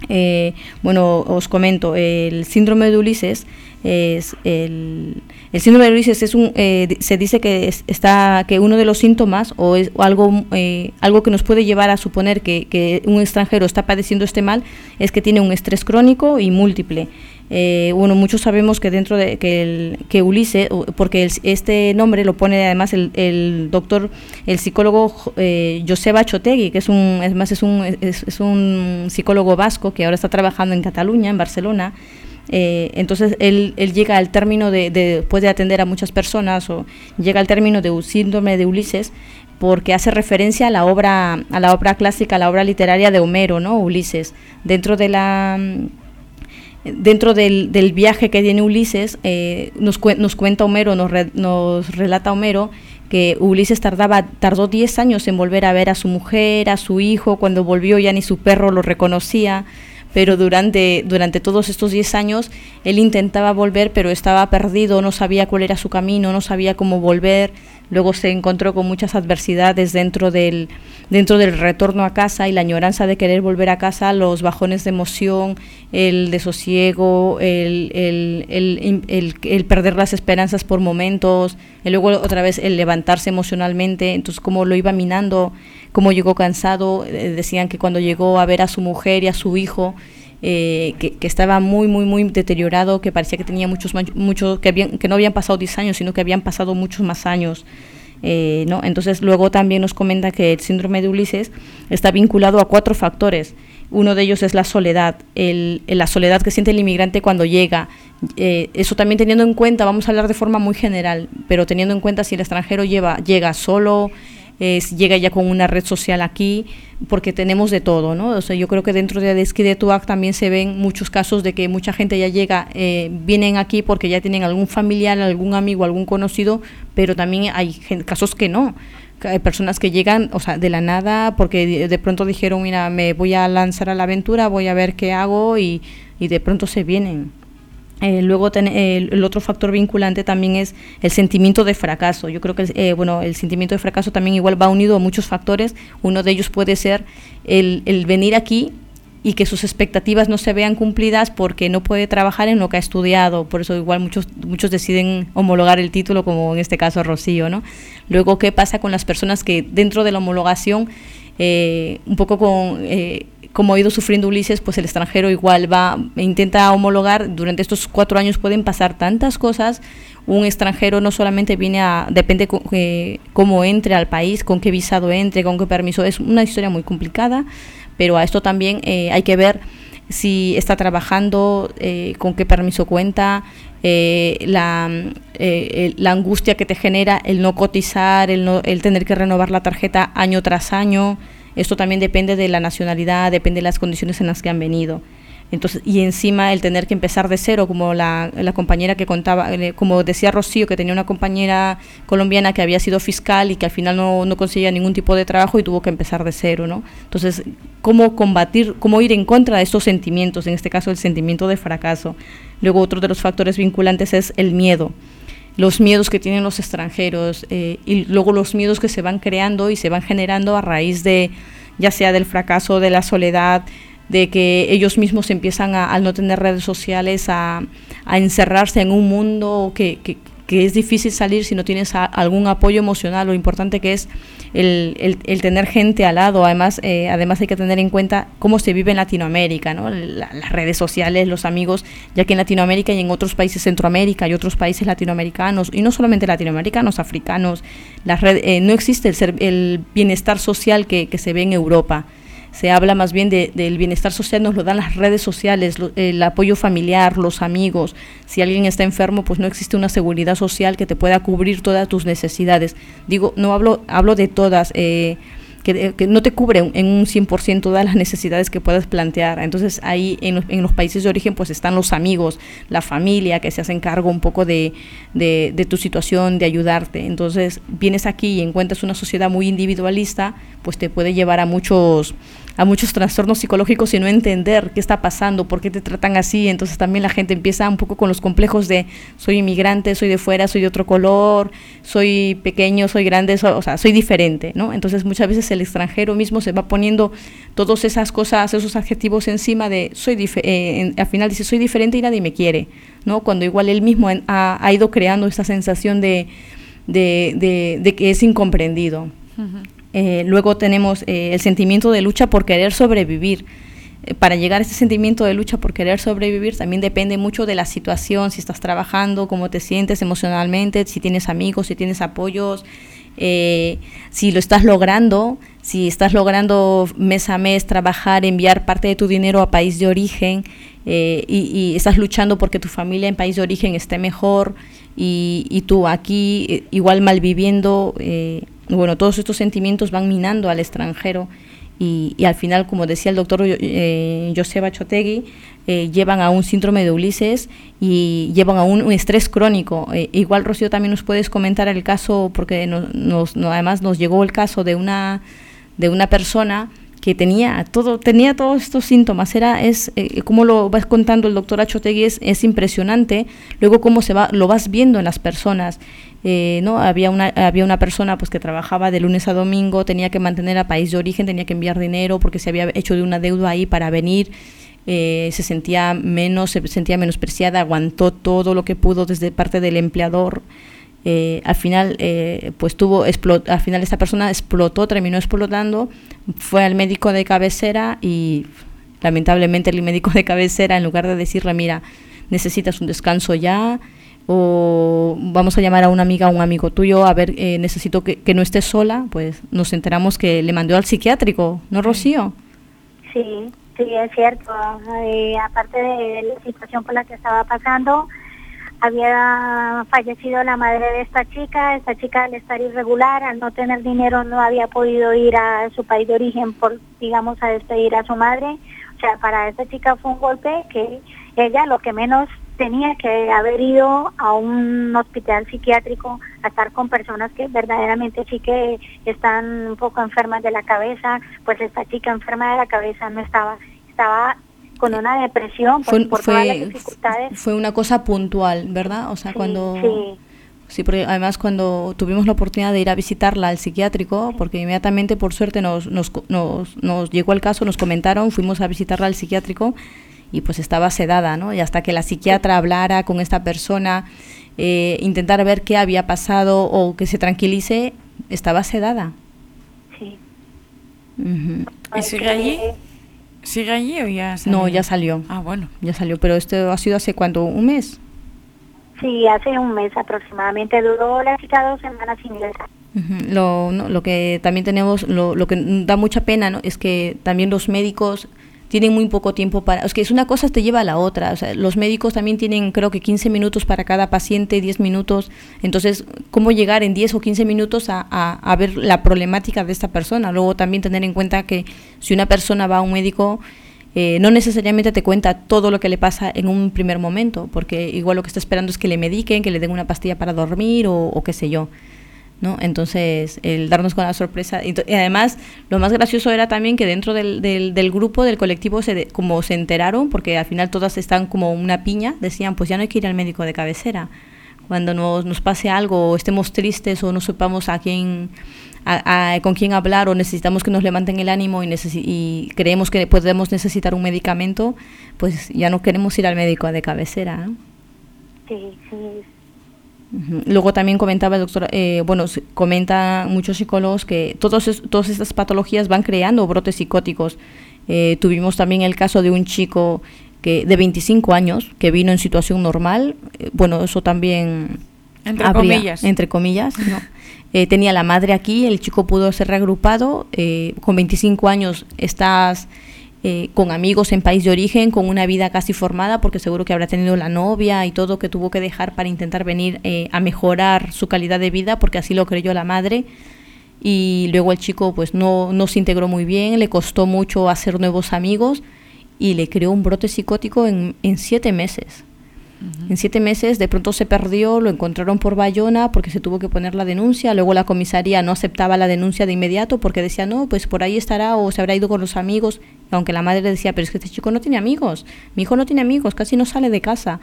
Eh, bueno, os comento, el síndrome de Ulises es el, síndrome de Ulises es un, eh, se dice que es- está que uno de los síntomas o es algo eh, algo que nos puede llevar a suponer que un extranjero está padeciendo este mal es que tiene un estrés crónico y múltiple. Eh, bueno, muchos sabemos que dentro de que, el, que Ulises, porque el- este nombre lo pone además el, el doctor, el psicólogo eh, Joseba Chotegui, que es un, además es un, es, es un psicólogo vasco que ahora está trabajando en Cataluña, en Barcelona. Eh, entonces él, él llega al término de, de, después de atender a muchas personas, o llega al término de síndrome de Ulises, porque hace referencia a la obra, a la obra clásica, a la obra literaria de Homero, ¿no? Ulises. Dentro de la dentro del, del viaje que tiene Ulises, eh, nos, cue- nos cuenta Homero, nos, re- nos relata Homero que Ulises tardaba, tardó 10 años en volver a ver a su mujer, a su hijo, cuando volvió ya ni su perro lo reconocía, pero durante, durante todos estos 10 años él intentaba volver, pero estaba perdido, no sabía cuál era su camino, no sabía cómo volver, luego se encontró con muchas adversidades dentro del, dentro del retorno a casa y la añoranza de querer volver a casa, los bajones de emoción, el desosiego, el, el, el, el- perder las esperanzas por momentos, y luego otra vez el levantarse emocionalmente, entonces cómo lo iba minando, cómo llegó cansado, eh, decían que cuando llegó a ver a su mujer y a su hijo, eh, que, estaba muy, muy, muy deteriorado, que parecía que tenía muchos, muchos que, habían, que no habían pasado 10 años, sino que habían pasado muchos más años. Eh, ¿no? Entonces luego también nos comenta que el síndrome de Ulises está vinculado a cuatro factores. Uno de ellos es la soledad, el, la soledad que siente el inmigrante cuando llega. Eso también teniendo en cuenta, vamos a hablar de forma muy general, pero teniendo en cuenta si el extranjero lleva, llega solo, eh, llega ya con una red social aquí, porque tenemos de todo, ¿no? O sea, yo creo que dentro de Adesky de Tuac también se ven muchos casos de que mucha gente ya llega, eh, vienen aquí porque ya tienen algún familiar, algún amigo, algún conocido, pero también hay casos que no. Hay personas que llegan, o sea, de la nada, porque de, pronto dijeron, mira, me voy a lanzar a la aventura, voy a ver qué hago y, y de pronto se vienen. Eh, luego el otro factor vinculante también es el sentimiento de fracaso. Yo creo que eh, bueno, el sentimiento de fracaso también igual va unido a muchos factores. Uno de ellos puede ser el, venir aquí y que sus expectativas no se vean cumplidas porque no puede trabajar en lo que ha estudiado. Por eso igual muchos, muchos deciden homologar el título, como en este caso Rocío. ¿no? Luego, ¿qué pasa con las personas que dentro de la homologación, eh, un poco con como ha ido sufriendo Ulises, pues el extranjero igual va, intenta homologar, durante estos cuatro años pueden pasar tantas cosas, un extranjero no solamente viene a, depende eh, cómo entre al país, con qué visado entre, con qué permiso, es una historia muy complicada, pero a esto también eh, hay que ver si está trabajando, eh, con qué permiso cuenta, la, la angustia que te genera el no cotizar, el, no, el tener que renovar la tarjeta año tras año, esto también depende de la nacionalidad, depende de las condiciones en las que han venido. Entonces, y encima el tener que empezar de cero, como la, compañera que contaba, eh, como decía Rocío, que tenía una compañera colombiana que había sido fiscal y que al final no, no, conseguía ningún tipo de trabajo y tuvo que empezar de cero, ¿no? Entonces, ¿cómo combatir, cómo ir en contra de estos sentimientos, en este caso el sentimiento de fracaso? Luego, otro de los factores vinculantes es el miedo los miedos que tienen los extranjeros eh, y luego los miedos que se van creando y se van generando a raíz de ya sea del fracaso, de la soledad, de que ellos mismos empiezan a, al no tener redes sociales a, a encerrarse en un mundo que, que, que es difícil salir si no tienes algún apoyo emocional, lo importante que es el, el, tener gente al lado, además, eh, además hay que tener en cuenta cómo se vive en Latinoamérica, ¿no? las redes sociales, los amigos, ya que en Latinoamérica y en otros países Centroamérica y otros países latinoamericanos, y no solamente latinoamericanos, africanos, la red, eh, no existe el, el bienestar social que, que se ve en Europa se habla más bien de, del bienestar social, nos lo dan las redes sociales, el apoyo familiar, los amigos. Si alguien está enfermo, pues no existe una seguridad social que te pueda cubrir todas tus necesidades. Digo, no hablo, hablo de todas. Eh, que, que, no te cubre en un 100% todas las necesidades que puedas plantear. Entonces ahí en los, países de origen pues están los amigos, la familia que se hacen cargo un poco de, de, tu situación, de ayudarte. Entonces vienes aquí y encuentras una sociedad muy individualista, pues te puede llevar a muchos a muchos trastornos psicológicos y no entender qué está pasando, por qué te tratan así. Entonces también la gente empieza un poco con los complejos de soy inmigrante, soy de fuera, soy de otro color, soy pequeño, soy grande, soy, o sea, soy diferente, ¿no? Entonces muchas veces el extranjero mismo se va poniendo todas esas cosas, esos adjetivos encima de soy eh, al final dice soy diferente y nadie me quiere, ¿no? Cuando igual él mismo ha, ido creando esta sensación de, de, de, que es incomprendido. Eh, luego tenemos eh, el sentimiento de lucha por querer sobrevivir. Eh, para llegar a ese sentimiento de lucha por querer sobrevivir también depende mucho de la situación, si estás trabajando, cómo te sientes emocionalmente, si tienes amigos, si tienes apoyos, si lo estás logrando, si estás logrando mes a mes trabajar, enviar parte de tu dinero a país de origen y, estás luchando porque tu familia en país de origen esté mejor y, y tú aquí igual malviviendo. Eh, bueno, todos estos sentimientos van minando al extranjero y, al final, como decía el doctor eh, Joseba Chotegui, eh, llevan a un síndrome de Ulises y llevan a un, estrés crónico. Eh, igual, Rocío, también nos puedes comentar el caso, porque nos, no, además nos llegó el caso de una, de una persona que tenía todo tenía todos estos síntomas era es eh, como lo vas contando el doctor Achotegui es, es impresionante luego cómo se va lo vas viendo en las personas eh, no había una había una persona pues que trabajaba de lunes a domingo tenía que mantener a país de origen tenía que enviar dinero porque se había hecho de una deuda ahí para venir. Eh, se sentía menos se sentía menospreciada aguantó todo lo que pudo desde parte del empleador. Eh, al final eh, pues tuvo al final esta persona explotó terminó explotando fue al médico de cabecera y lamentablemente el médico de cabecera en lugar de decirle mira necesitas un descanso ya o vamos a llamar a una amiga o un amigo tuyo a ver eh, necesito que, que no estés sola pues nos enteramos que le mandó al psiquiátrico no Rocío Sí, sí, es cierto. Eh, aparte de la situación por la que estaba pasando, había fallecido la madre de esta chica. Esta chica al estar irregular, al no tener dinero, no había podido ir a su país de origen por, digamos, a despedir a su madre. O sea, para esta chica fue un golpe que ella lo que menos tenía que haber ido a un hospital psiquiátrico a estar con personas que verdaderamente sí que están un poco enfermas de la cabeza, pues esta chica enferma de la cabeza no estaba, estaba con una depresión pues, fue, por todas las dificultades. fue una cosa puntual verdad o sea Sí, cuando sí. Sí, porque además cuando tuvimos la oportunidad de ir a visitarla al psiquiátrico, porque inmediatamente por suerte nos, nos, nos, nos llegó el caso, nos comentaron, fuimos a visitarla al psiquiátrico y pues estaba sedada, ¿no? Y hasta que la psiquiatra hablara con esta persona, eh, intentar ver qué había pasado o que se tranquilice, estaba sedada. Sí. ¿Y sigue allí? ¿Sigue allí o ya No, ya salió. Ah, bueno. Ya salió, pero esto ha sido hace cuánto, un mes. Sí, hace un mes aproximadamente duró la chica dos semanas sin ingresar. Ujú. Lo, no, lo que también tenemos, lo, lo que da mucha pena, ¿no? es que también los médicos tienen muy poco tiempo para... Es que es una cosa te lleva a la otra. O sea, los médicos también tienen creo que 15 minutos para cada paciente, 10 minutos. Entonces, ¿cómo llegar en 10 o 15 minutos a, a, ver la problemática de esta persona? Luego también tener en cuenta que si una persona va a un médico... eh, no necesariamente te cuenta todo lo que le pasa en un primer momento, porque igual lo que está esperando es que le mediquen, que le den una pastilla para dormir o qué sé yo. ¿No? Entonces, el darnos con la sorpresa. Y, y además, lo más gracioso era también que dentro del, del, del grupo, del colectivo, se de- como se enteraron, porque al final todas están como una piña, decían, pues ya no hay que ir al médico de cabecera. Cuando nos, nos pase algo, o estemos tristes, o no sepamos a quién, a- a- con quién hablar, o necesitamos que nos levanten el ánimo y, y creemos que podemos necesitar un medicamento, pues ya no queremos ir al médico de cabecera. ¿no? Sí, sí. Luego también comentaba el doctor, eh, bueno, comenta muchos psicólogos que todos es- todas estas patologías van creando brotes psicóticos. Eh, tuvimos también el caso de un chico que de 25 años que vino en situación normal. eh, bueno, eso también Entre habría- comillas. entre comillas, ¿no? Eh, tenía la madre aquí, el chico pudo ser reagrupado. eh, con 25 años estás eh, con amigos en país de origen, con una vida casi formada, porque seguro que habrá tenido la novia y todo que tuvo que dejar para intentar venir eh, a mejorar su calidad de vida, porque así lo creyó la madre. Y luego el chico pues no, no se integró muy bien, le costó mucho hacer nuevos amigos y le creó un brote psicótico en, en siete meses. En siete meses de pronto se perdió, lo encontraron por Bayona porque se tuvo que poner la denuncia, luego la comisaría no aceptaba la denuncia de inmediato porque decía, no, pues por ahí estará o se habrá ido con los amigos, aunque la madre decía, pero es que este chico no tiene amigos, mi hijo no tiene amigos, casi no sale de casa.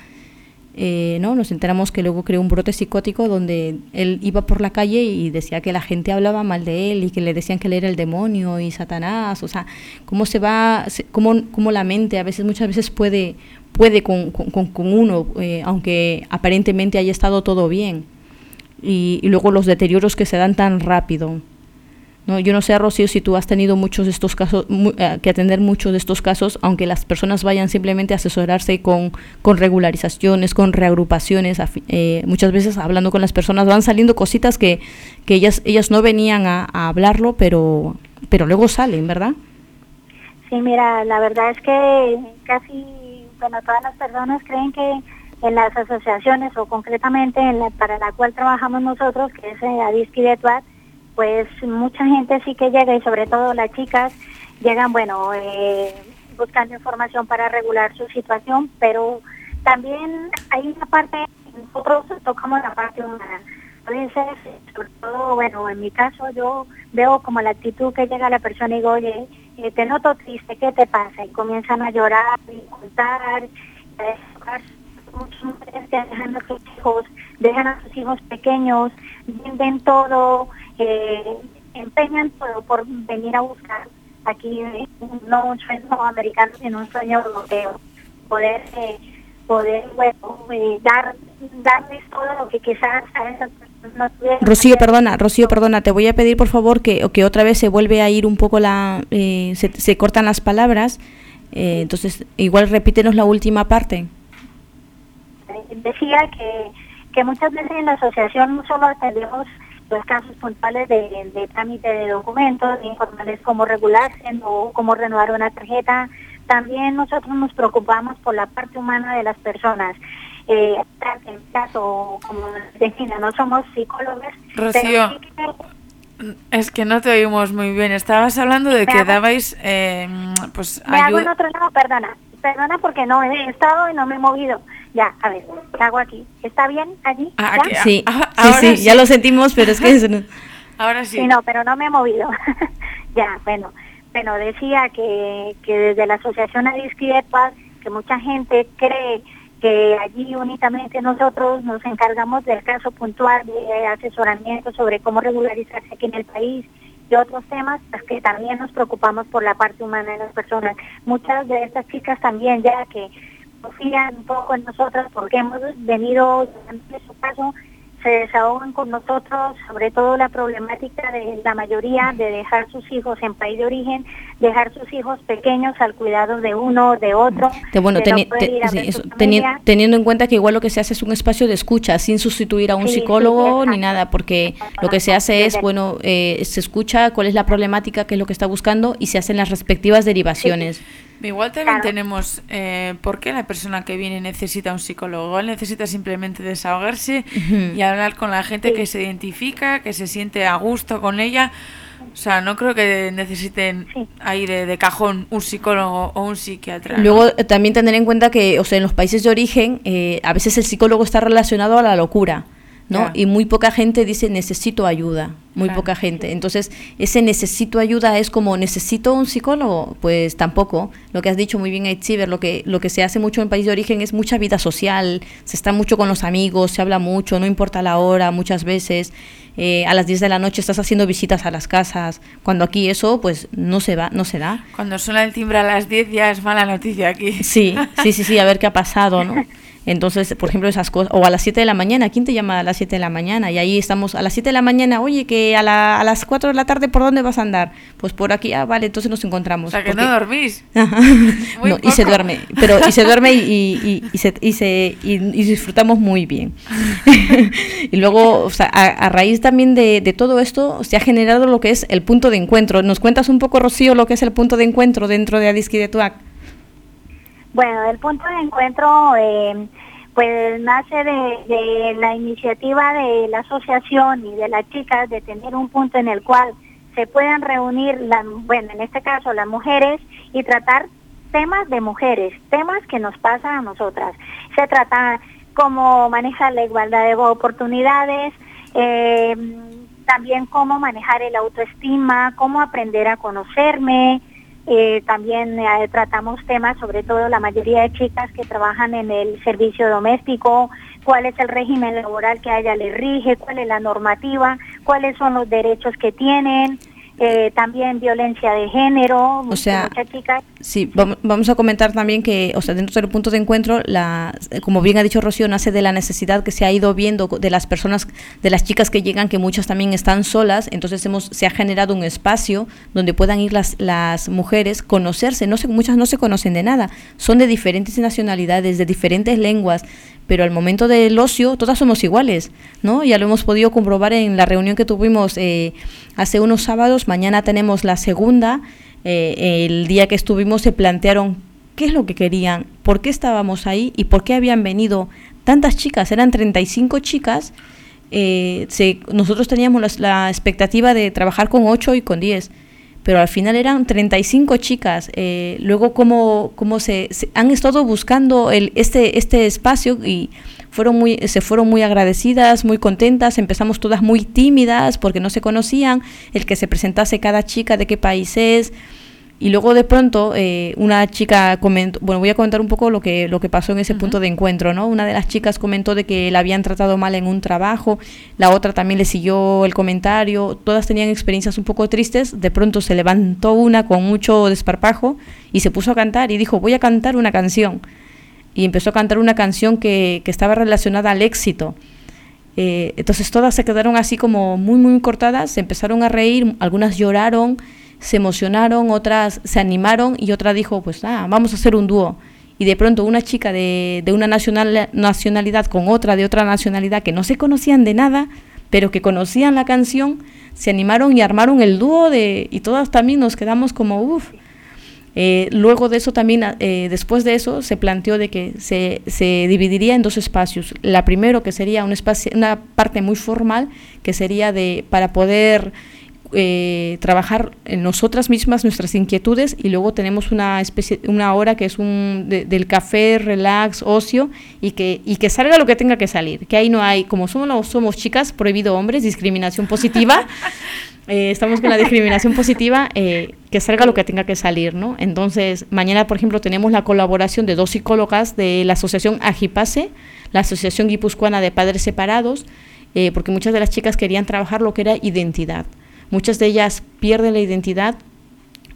Eh, no, nos enteramos que luego creó un brote psicótico donde él iba por la calle y decía que la gente hablaba mal de él y que le decían que él era el demonio y Satanás, o sea, cómo se va, cómo, cómo la mente a veces, muchas veces puede, puede con, con- con- uno, eh, aunque aparentemente haya estado todo bien. Y luego los deterioros que se dan tan rápido. No, yo no sé, Rocío, si tú has tenido muchos de estos casos, mu- eh, que atender muchos de estos casos, aunque las personas vayan simplemente a asesorarse con, con regularizaciones, con reagrupaciones, eh, muchas veces hablando con las personas van saliendo cositas que, que ellas, ellas no venían a, hablarlo, pero, pero luego salen, ¿verdad? Sí, mira, la verdad es que casi, bueno, todas las personas creen que en las asociaciones o concretamente en la, para la cual trabajamos nosotros, que es eh, Adisky de pues mucha gente sí que llega y sobre todo las chicas llegan, bueno, eh, buscando información para regular su situación, pero también hay una parte, nosotros tocamos la parte humana. A veces, sobre todo, bueno, en mi caso yo veo como la actitud que llega la persona y digo, oye, eh, te noto triste, ¿qué te pasa? Y comienzan a llorar y contar, a. muchas mujeres que dejan a sus hijos, dejan a sus hijos pequeños, venden todo, eh, empeñan todo por venir a buscar aquí eh, no un sueño americano, sino un sueño europeo, poder eh, poder bueno, eh, dar darles todo lo que quizás a esas no Rocío, perdona, Rocío, perdona, te voy a pedir por favor que, que otra vez se vuelve a ir un poco la, eh, se, se cortan las palabras, eh, entonces igual repítenos la última parte. Decía que, que muchas veces en la asociación no solo atendemos los casos puntuales de, de trámite de documentos, de informarles cómo regularse o cómo renovar una tarjeta, también nosotros nos preocupamos por la parte humana de las personas. Eh, en caso, como decía, no somos psicólogos, Rocío. que Es que no te oímos muy bien. Estabas hablando de que hago- dabais eh, pues Me hago en ayuda. otro lado, perdona. Perdona porque no he estado y no me he movido. Ya, a ver, ¿qué hago aquí? ¿Está bien allí? Ah, ah, Sí, ah, sí, ahora sí, ya lo sentimos, pero es que eso no- Ahora sí. Sí, no, pero no me he movido. ya, bueno. Bueno, decía que, que desde la Asociación Adisquiepas, que mucha gente cree que allí únicamente nosotros nos encargamos del caso puntual de asesoramiento sobre cómo regularizarse aquí en el país y otros temas, pues que también nos preocupamos por la parte humana de las personas. Muchas de estas chicas también ya que confían un poco en nosotras porque hemos venido, en su caso, se desahogan con nosotros, sobre todo la problemática de la mayoría de dejar sus hijos en país de origen, dejar sus hijos pequeños al cuidado de uno, de otro. Bueno, de teni- te- sí, eso, teni- teniendo en cuenta que igual lo que se hace es un espacio de escucha, sin sustituir a un Sí, sí, psicólogo ni nada, porque lo que se hace es, bueno, eh, se escucha cuál es la problemática, qué es lo que está buscando y se hacen las respectivas derivaciones. Igual también Claro. tenemos eh, por qué la persona que viene necesita un psicólogo. Igual necesita simplemente desahogarse y hablar con la gente Sí. que se identifica, que se siente a gusto con ella. O sea, no creo que necesiten Sí. ahí de, de cajón un psicólogo o un psiquiatra. ¿no? Luego eh, también tener en cuenta que, o sea, en los países de origen, eh, a veces el psicólogo está relacionado a la locura, ¿no? Y muy poca gente dice necesito ayuda, muy Claro. poca gente. Entonces, ese necesito ayuda es como necesito un psicólogo, pues tampoco. Lo que has dicho muy bien, Aitziber, lo que lo que se hace mucho en país de origen es mucha vida social, se está mucho con los amigos, se habla mucho, no importa la hora, muchas veces. eh, a las 10 de la noche estás haciendo visitas a las casas, cuando aquí eso pues no se va, no se da. Cuando suena el timbre a las 10 ya es mala noticia aquí. Sí, sí, sí, sí, a ver qué ha pasado, ¿no? Entonces, por ejemplo, esas cosas, o a las 7 de la mañana, ¿quién te llama a las 7 de la mañana? Y ahí estamos a las 7 de la mañana, oye, que a, la- a las 4 de la tarde, ¿por dónde vas a andar? Pues por aquí, ah, vale, entonces nos O encontramos. sea, que porque- no dormís. Ajá. Muy No, y se poco. duerme, pero y se duerme y, y, y se, y, se- y- y disfrutamos muy bien. y luego, o sea, a, a raíz también de, de todo esto, se ha generado lo que es el punto de encuentro. ¿Nos cuentas un poco, Rocío, lo que es el punto de encuentro dentro de Adiski de Tuac? Bueno, el punto de encuentro eh, pues nace de, la iniciativa de la asociación y de las chicas de tener un punto en el cual se puedan reunir, bueno, en este caso las mujeres y tratar temas de mujeres, temas que nos pasan a nosotras. Se trata cómo manejar la igualdad de oportunidades, eh, también cómo manejar el autoestima, cómo aprender a conocerme, eh, también eh, tratamos temas, sobre todo la mayoría de chicas que trabajan en el servicio doméstico, cuál es el régimen laboral que a ella le rige, cuál es la normativa, cuáles son los derechos que tienen, eh, también violencia de género, O sea, muchas chicas. Sí, vam- vamos a comentar también que, o sea, dentro del punto de encuentro, la, como bien ha dicho Rocío, nace de la necesidad que se ha ido viendo de las personas, de las chicas que llegan, que muchas también están solas, entonces hemos, se ha generado un espacio donde puedan ir las, las mujeres, conocerse, no se, muchas no se conocen de nada, son de diferentes nacionalidades, de diferentes lenguas, pero al momento del ocio todas somos iguales, ¿no? Ya lo hemos podido comprobar en la reunión que tuvimos eh, hace unos sábados, mañana tenemos la segunda, eh, el día que estuvimos se plantearon qué es lo que querían, por qué estábamos ahí y por qué habían venido tantas chicas, eran 35 chicas, eh, se- nosotros teníamos las- la, expectativa de trabajar con 8 y con 10, pero al final eran 35 chicas. eh, luego, cómo, cómo se, han estado buscando el, este, este espacio y fueron muy, se fueron muy agradecidas, muy contentas. Empezamos todas muy tímidas porque no se conocían. El que se presentase cada chica de qué país es. Y luego de pronto eh, una chica comentó, bueno, voy a comentar un poco lo que, lo que pasó en ese punto de encuentro, ¿no? Una de las chicas comentó de que la habían tratado mal en un trabajo, la otra también le siguió el comentario, todas tenían experiencias un poco tristes, de pronto se levantó una con mucho desparpajo y se puso a cantar y dijo, voy a cantar una canción. Y empezó a cantar una canción que, que estaba relacionada al éxito. Eh, entonces todas se quedaron así como muy, muy cortadas, se empezaron a reír, algunas lloraron, se emocionaron, otras se animaron y otra dijo, pues ah, vamos a hacer un dúo. Y de pronto una chica de, de una nacional, nacionalidad con otra de otra nacionalidad que no se conocían de nada, pero que conocían la canción, se animaron y armaron el dúo de, y todas también nos quedamos como, uff. Eh, luego de eso también, eh, después de eso, se planteó de que se, se dividiría en dos espacios. La primero que sería un espacio, una parte muy formal, que sería de para poder eh, trabajar en nosotras mismas nuestras inquietudes y luego tenemos una especie una hora que es un de- del café relax ocio y que y que salga lo que tenga que salir que ahí no hay como somos somos chicas prohibido hombres discriminación positiva eh, estamos con la discriminación positiva, eh, que salga lo que tenga que salir, ¿no? Entonces, mañana, por ejemplo, tenemos la colaboración de dos psicólogas de la asociación Agipase, la Asociación Guipuzcoana de Padres Separados, eh, porque muchas de las chicas querían trabajar lo que era identidad. Muchas de ellas pierden la identidad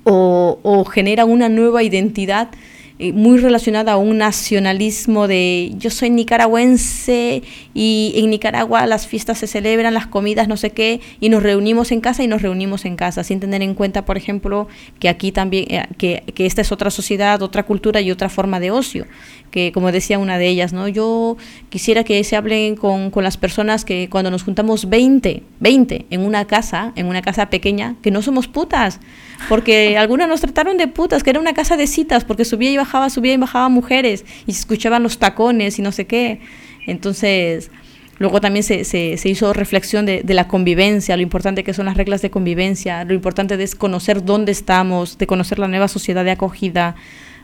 o, o generan una nueva identidad eh, muy relacionada a un nacionalismo de yo soy nicaragüense y en Nicaragua las fiestas se celebran, las comidas, no sé qué, y nos reunimos en casa y nos reunimos en casa, sin tener en cuenta, por ejemplo, que aquí también, eh, que, que esta es otra sociedad, otra cultura y otra forma de ocio, que como decía una de ellas, ¿no? Yo quisiera que se hablen con, con las personas que cuando nos juntamos 20, 20 en una casa, en una casa pequeña, que no somos putas, porque algunas nos trataron de putas, que era una casa de citas, porque subía y bajaba, subía y bajaba mujeres, y se escuchaban los tacones y no sé qué. Entonces, luego también se, se, se hizo reflexión de, de, la convivencia, lo importante que son las reglas de convivencia, lo importante es conocer dónde estamos, de conocer la nueva sociedad de acogida,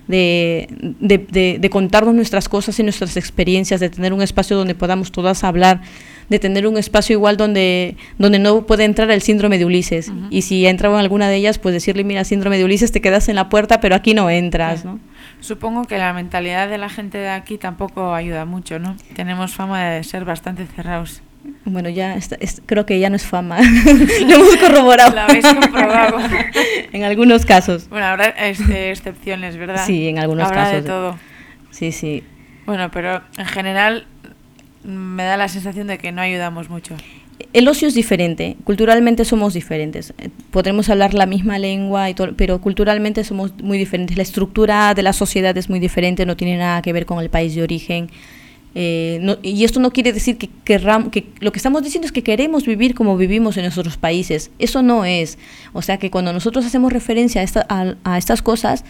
de, de, de, contarnos nuestras cosas y nuestras experiencias, de tener un espacio donde podamos todas hablar, de tener un espacio igual donde, donde no puede entrar el síndrome de Ulises. Uh -huh. Y si entra en alguna de ellas, pues decirle, mira, síndrome de Ulises, te quedas en la puerta, pero aquí no entras. ¿no? Supongo que la mentalidad de la gente de aquí tampoco ayuda mucho, ¿no? Tenemos fama de ser bastante cerrados. Bueno, ya está, es, creo que ya no es fama. Lo hemos corroborado. Lo habéis comprobado. en algunos casos. Bueno, habrá este, excepciones, ¿verdad? Sí, en algunos habrá casos. de todo. Sí, sí. Bueno, pero en general me da la sensación de que no ayudamos mucho. El ocio es diferente, culturalmente somos diferentes. Podremos hablar la misma lengua, y todo, pero culturalmente somos muy diferentes. La estructura de la sociedad es muy diferente, no tiene nada que ver con el país de origen. Eh, y esto no quiere decir que, querram, que lo que estamos diciendo es que queremos vivir como vivimos en nuestros países. Eso no es. O sea que cuando nosotros hacemos referencia a, esta, a, a estas cosas,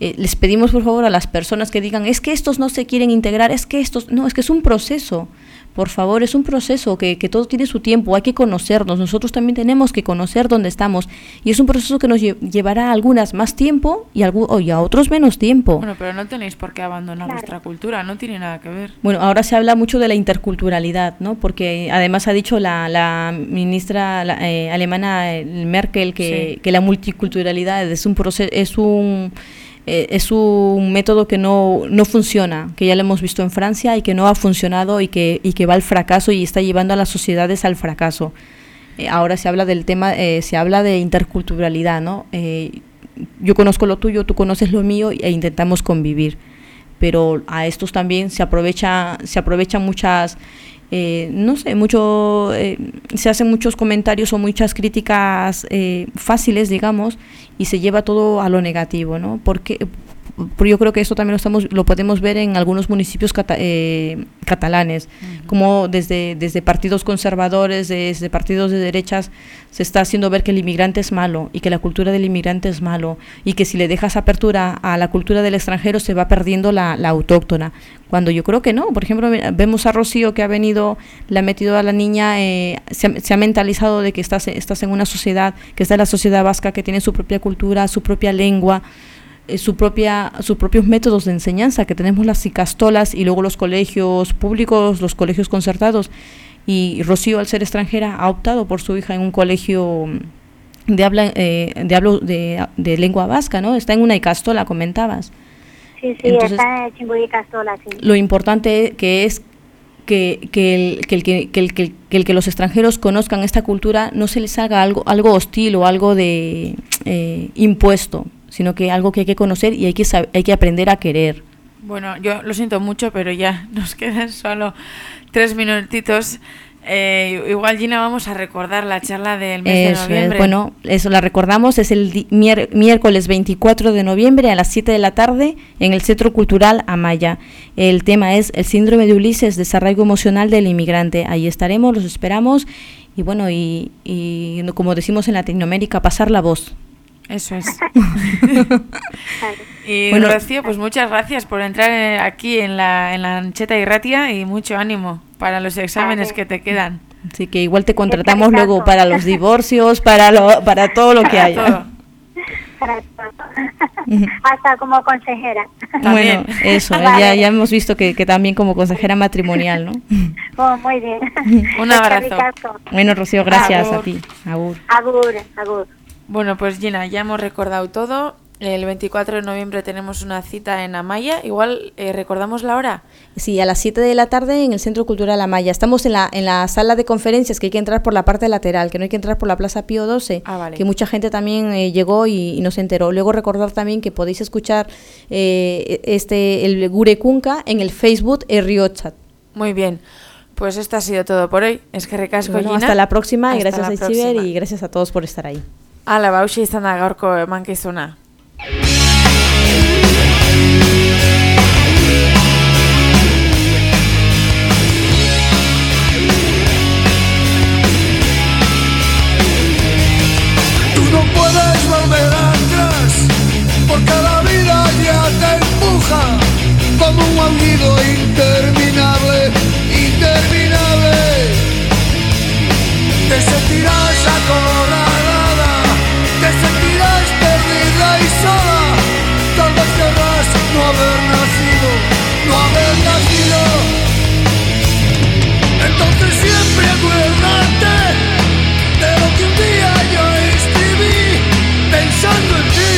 eh, les pedimos por favor a las personas que digan, es que estos no se quieren integrar, es que estos, no, es que es un proceso. Por favor, es un proceso que, que todo tiene su tiempo, hay que conocernos, nosotros también tenemos que conocer dónde estamos y es un proceso que nos lle llevará a algunas más tiempo y, algún, oh, y a otros menos tiempo. Bueno, pero no tenéis por qué abandonar claro. vuestra cultura, no tiene nada que ver. Bueno, ahora se habla mucho de la interculturalidad, ¿no? Porque además ha dicho la, la ministra la, eh, alemana Merkel que, sí. que la multiculturalidad es un proceso, es un eh, es un método que no, no funciona, que ya lo hemos visto en Francia y que no ha funcionado y que, y que va al fracaso y está llevando a las sociedades al fracaso. Eh, ahora se habla del tema, eh, se habla de interculturalidad, ¿no? Eh, yo conozco lo tuyo, tú conoces lo mío e intentamos convivir. Pero a estos también se aprovecha, se aprovechan muchas eh, no sé, mucho, se hacen muchos comentarios o muchas críticas fáciles, digamos, y se lleva todo a lo negativo, ¿no? Porque yo creo que esto también lo estamos lo podemos ver en algunos municipios cata, eh, catalanes uh -huh. como desde desde partidos conservadores desde partidos de derechas se está haciendo ver que el inmigrante es malo y que la cultura del inmigrante es malo y que si le dejas apertura a la cultura del extranjero se va perdiendo la, la autóctona cuando yo creo que no por ejemplo vemos a Rocío que ha venido le ha metido a la niña eh, se, ha, se, ha, mentalizado de que estás estás en una sociedad que está en la sociedad vasca que tiene su propia cultura su propia lengua su propia, sus propios métodos de enseñanza, que tenemos las cicastolas y luego los colegios públicos, los colegios concertados. Y Rocío, al ser extranjera, ha optado por su hija en un colegio de habla eh, de, hablo, de, de, lengua vasca, ¿no? Está en una icastola, comentabas. Sí, sí, Entonces, está en Castola, sí. Lo importante que es que, que, el, que, el, que, el, que, el, que los extranjeros conozcan esta cultura no se les haga algo, algo hostil o algo de eh, impuesto, sino que algo que hay que conocer y hay que, saber, hay que aprender a querer. Bueno, yo lo siento mucho, pero ya nos quedan solo tres minutitos. Eh, igual, Gina, vamos a recordar la charla del mes Eso de noviembre. es, bueno, eso la recordamos, es el miércoles 24 de noviembre a las 7 de la tarde en el Centro Cultural Amaya. El tema es el síndrome de Ulises, desarraigo emocional del inmigrante. Ahí estaremos, los esperamos y bueno, y, y como decimos en Latinoamérica, pasar la voz. Eso es. y Bueno. Rocío, pues muchas gracias por entrar eh, aquí en la, en la Ancheta y Ratia y mucho ánimo para los exámenes que te quedan. Así que igual te contratamos luego para los divorcios, para, lo, para todo lo que Para haya. todo. Para todo. Hasta como consejera. Bueno, eso, eh, ya, ya hemos visto que, que también como consejera matrimonial, ¿no? Oh, muy bien. Un abrazo. Bueno, Rocío, gracias a Agur. ti. Agur. Agur, agur. Bueno, pues Gina, ya hemos recordado todo. El 24 de noviembre tenemos una cita en Amaya. Igual eh, recordamos la hora. Sí, a las 7 de la tarde en el Centro Cultural Amaya. Estamos en la, en la sala de conferencias, que hay que entrar por la parte lateral, que no hay que entrar por la Plaza Pío XII, Ah, vale. que mucha gente también eh, llegó y, y no se enteró. Luego recordar también que podéis escuchar eh, este el Gurecunca en el Facebook Erriochat. Muy bien. Pues esto ha sido todo por hoy. Es que recasco, Bueno, hasta la próxima y gracias a próxima. y gracias a todos por estar ahí. Ala, bausi izan da gaurko emankizuna. Tú no puedes volver atrás, porque la vida ya te empuja como un aullido interminable, interminable. Te sentirás acorralada, sentirás perdida y sola. Tal vez querrás no haber nacido, no haber nacido. Entonces siempre acuérdate de lo que un día yo escribí pensando en ti,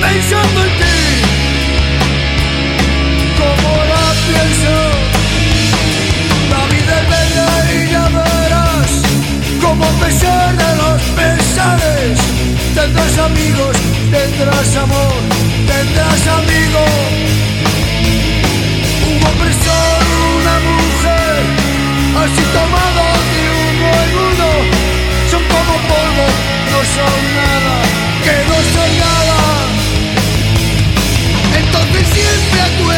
pensando en ti, como la pienso. La vida es bella y ya verás como pesar de los tendrás amigos, tendrás amor, tendrás amigo. Un opresor, una mujer, así tomado de uno en uno, son como polvo, no son nada, que no son nada. Entonces siempre a tu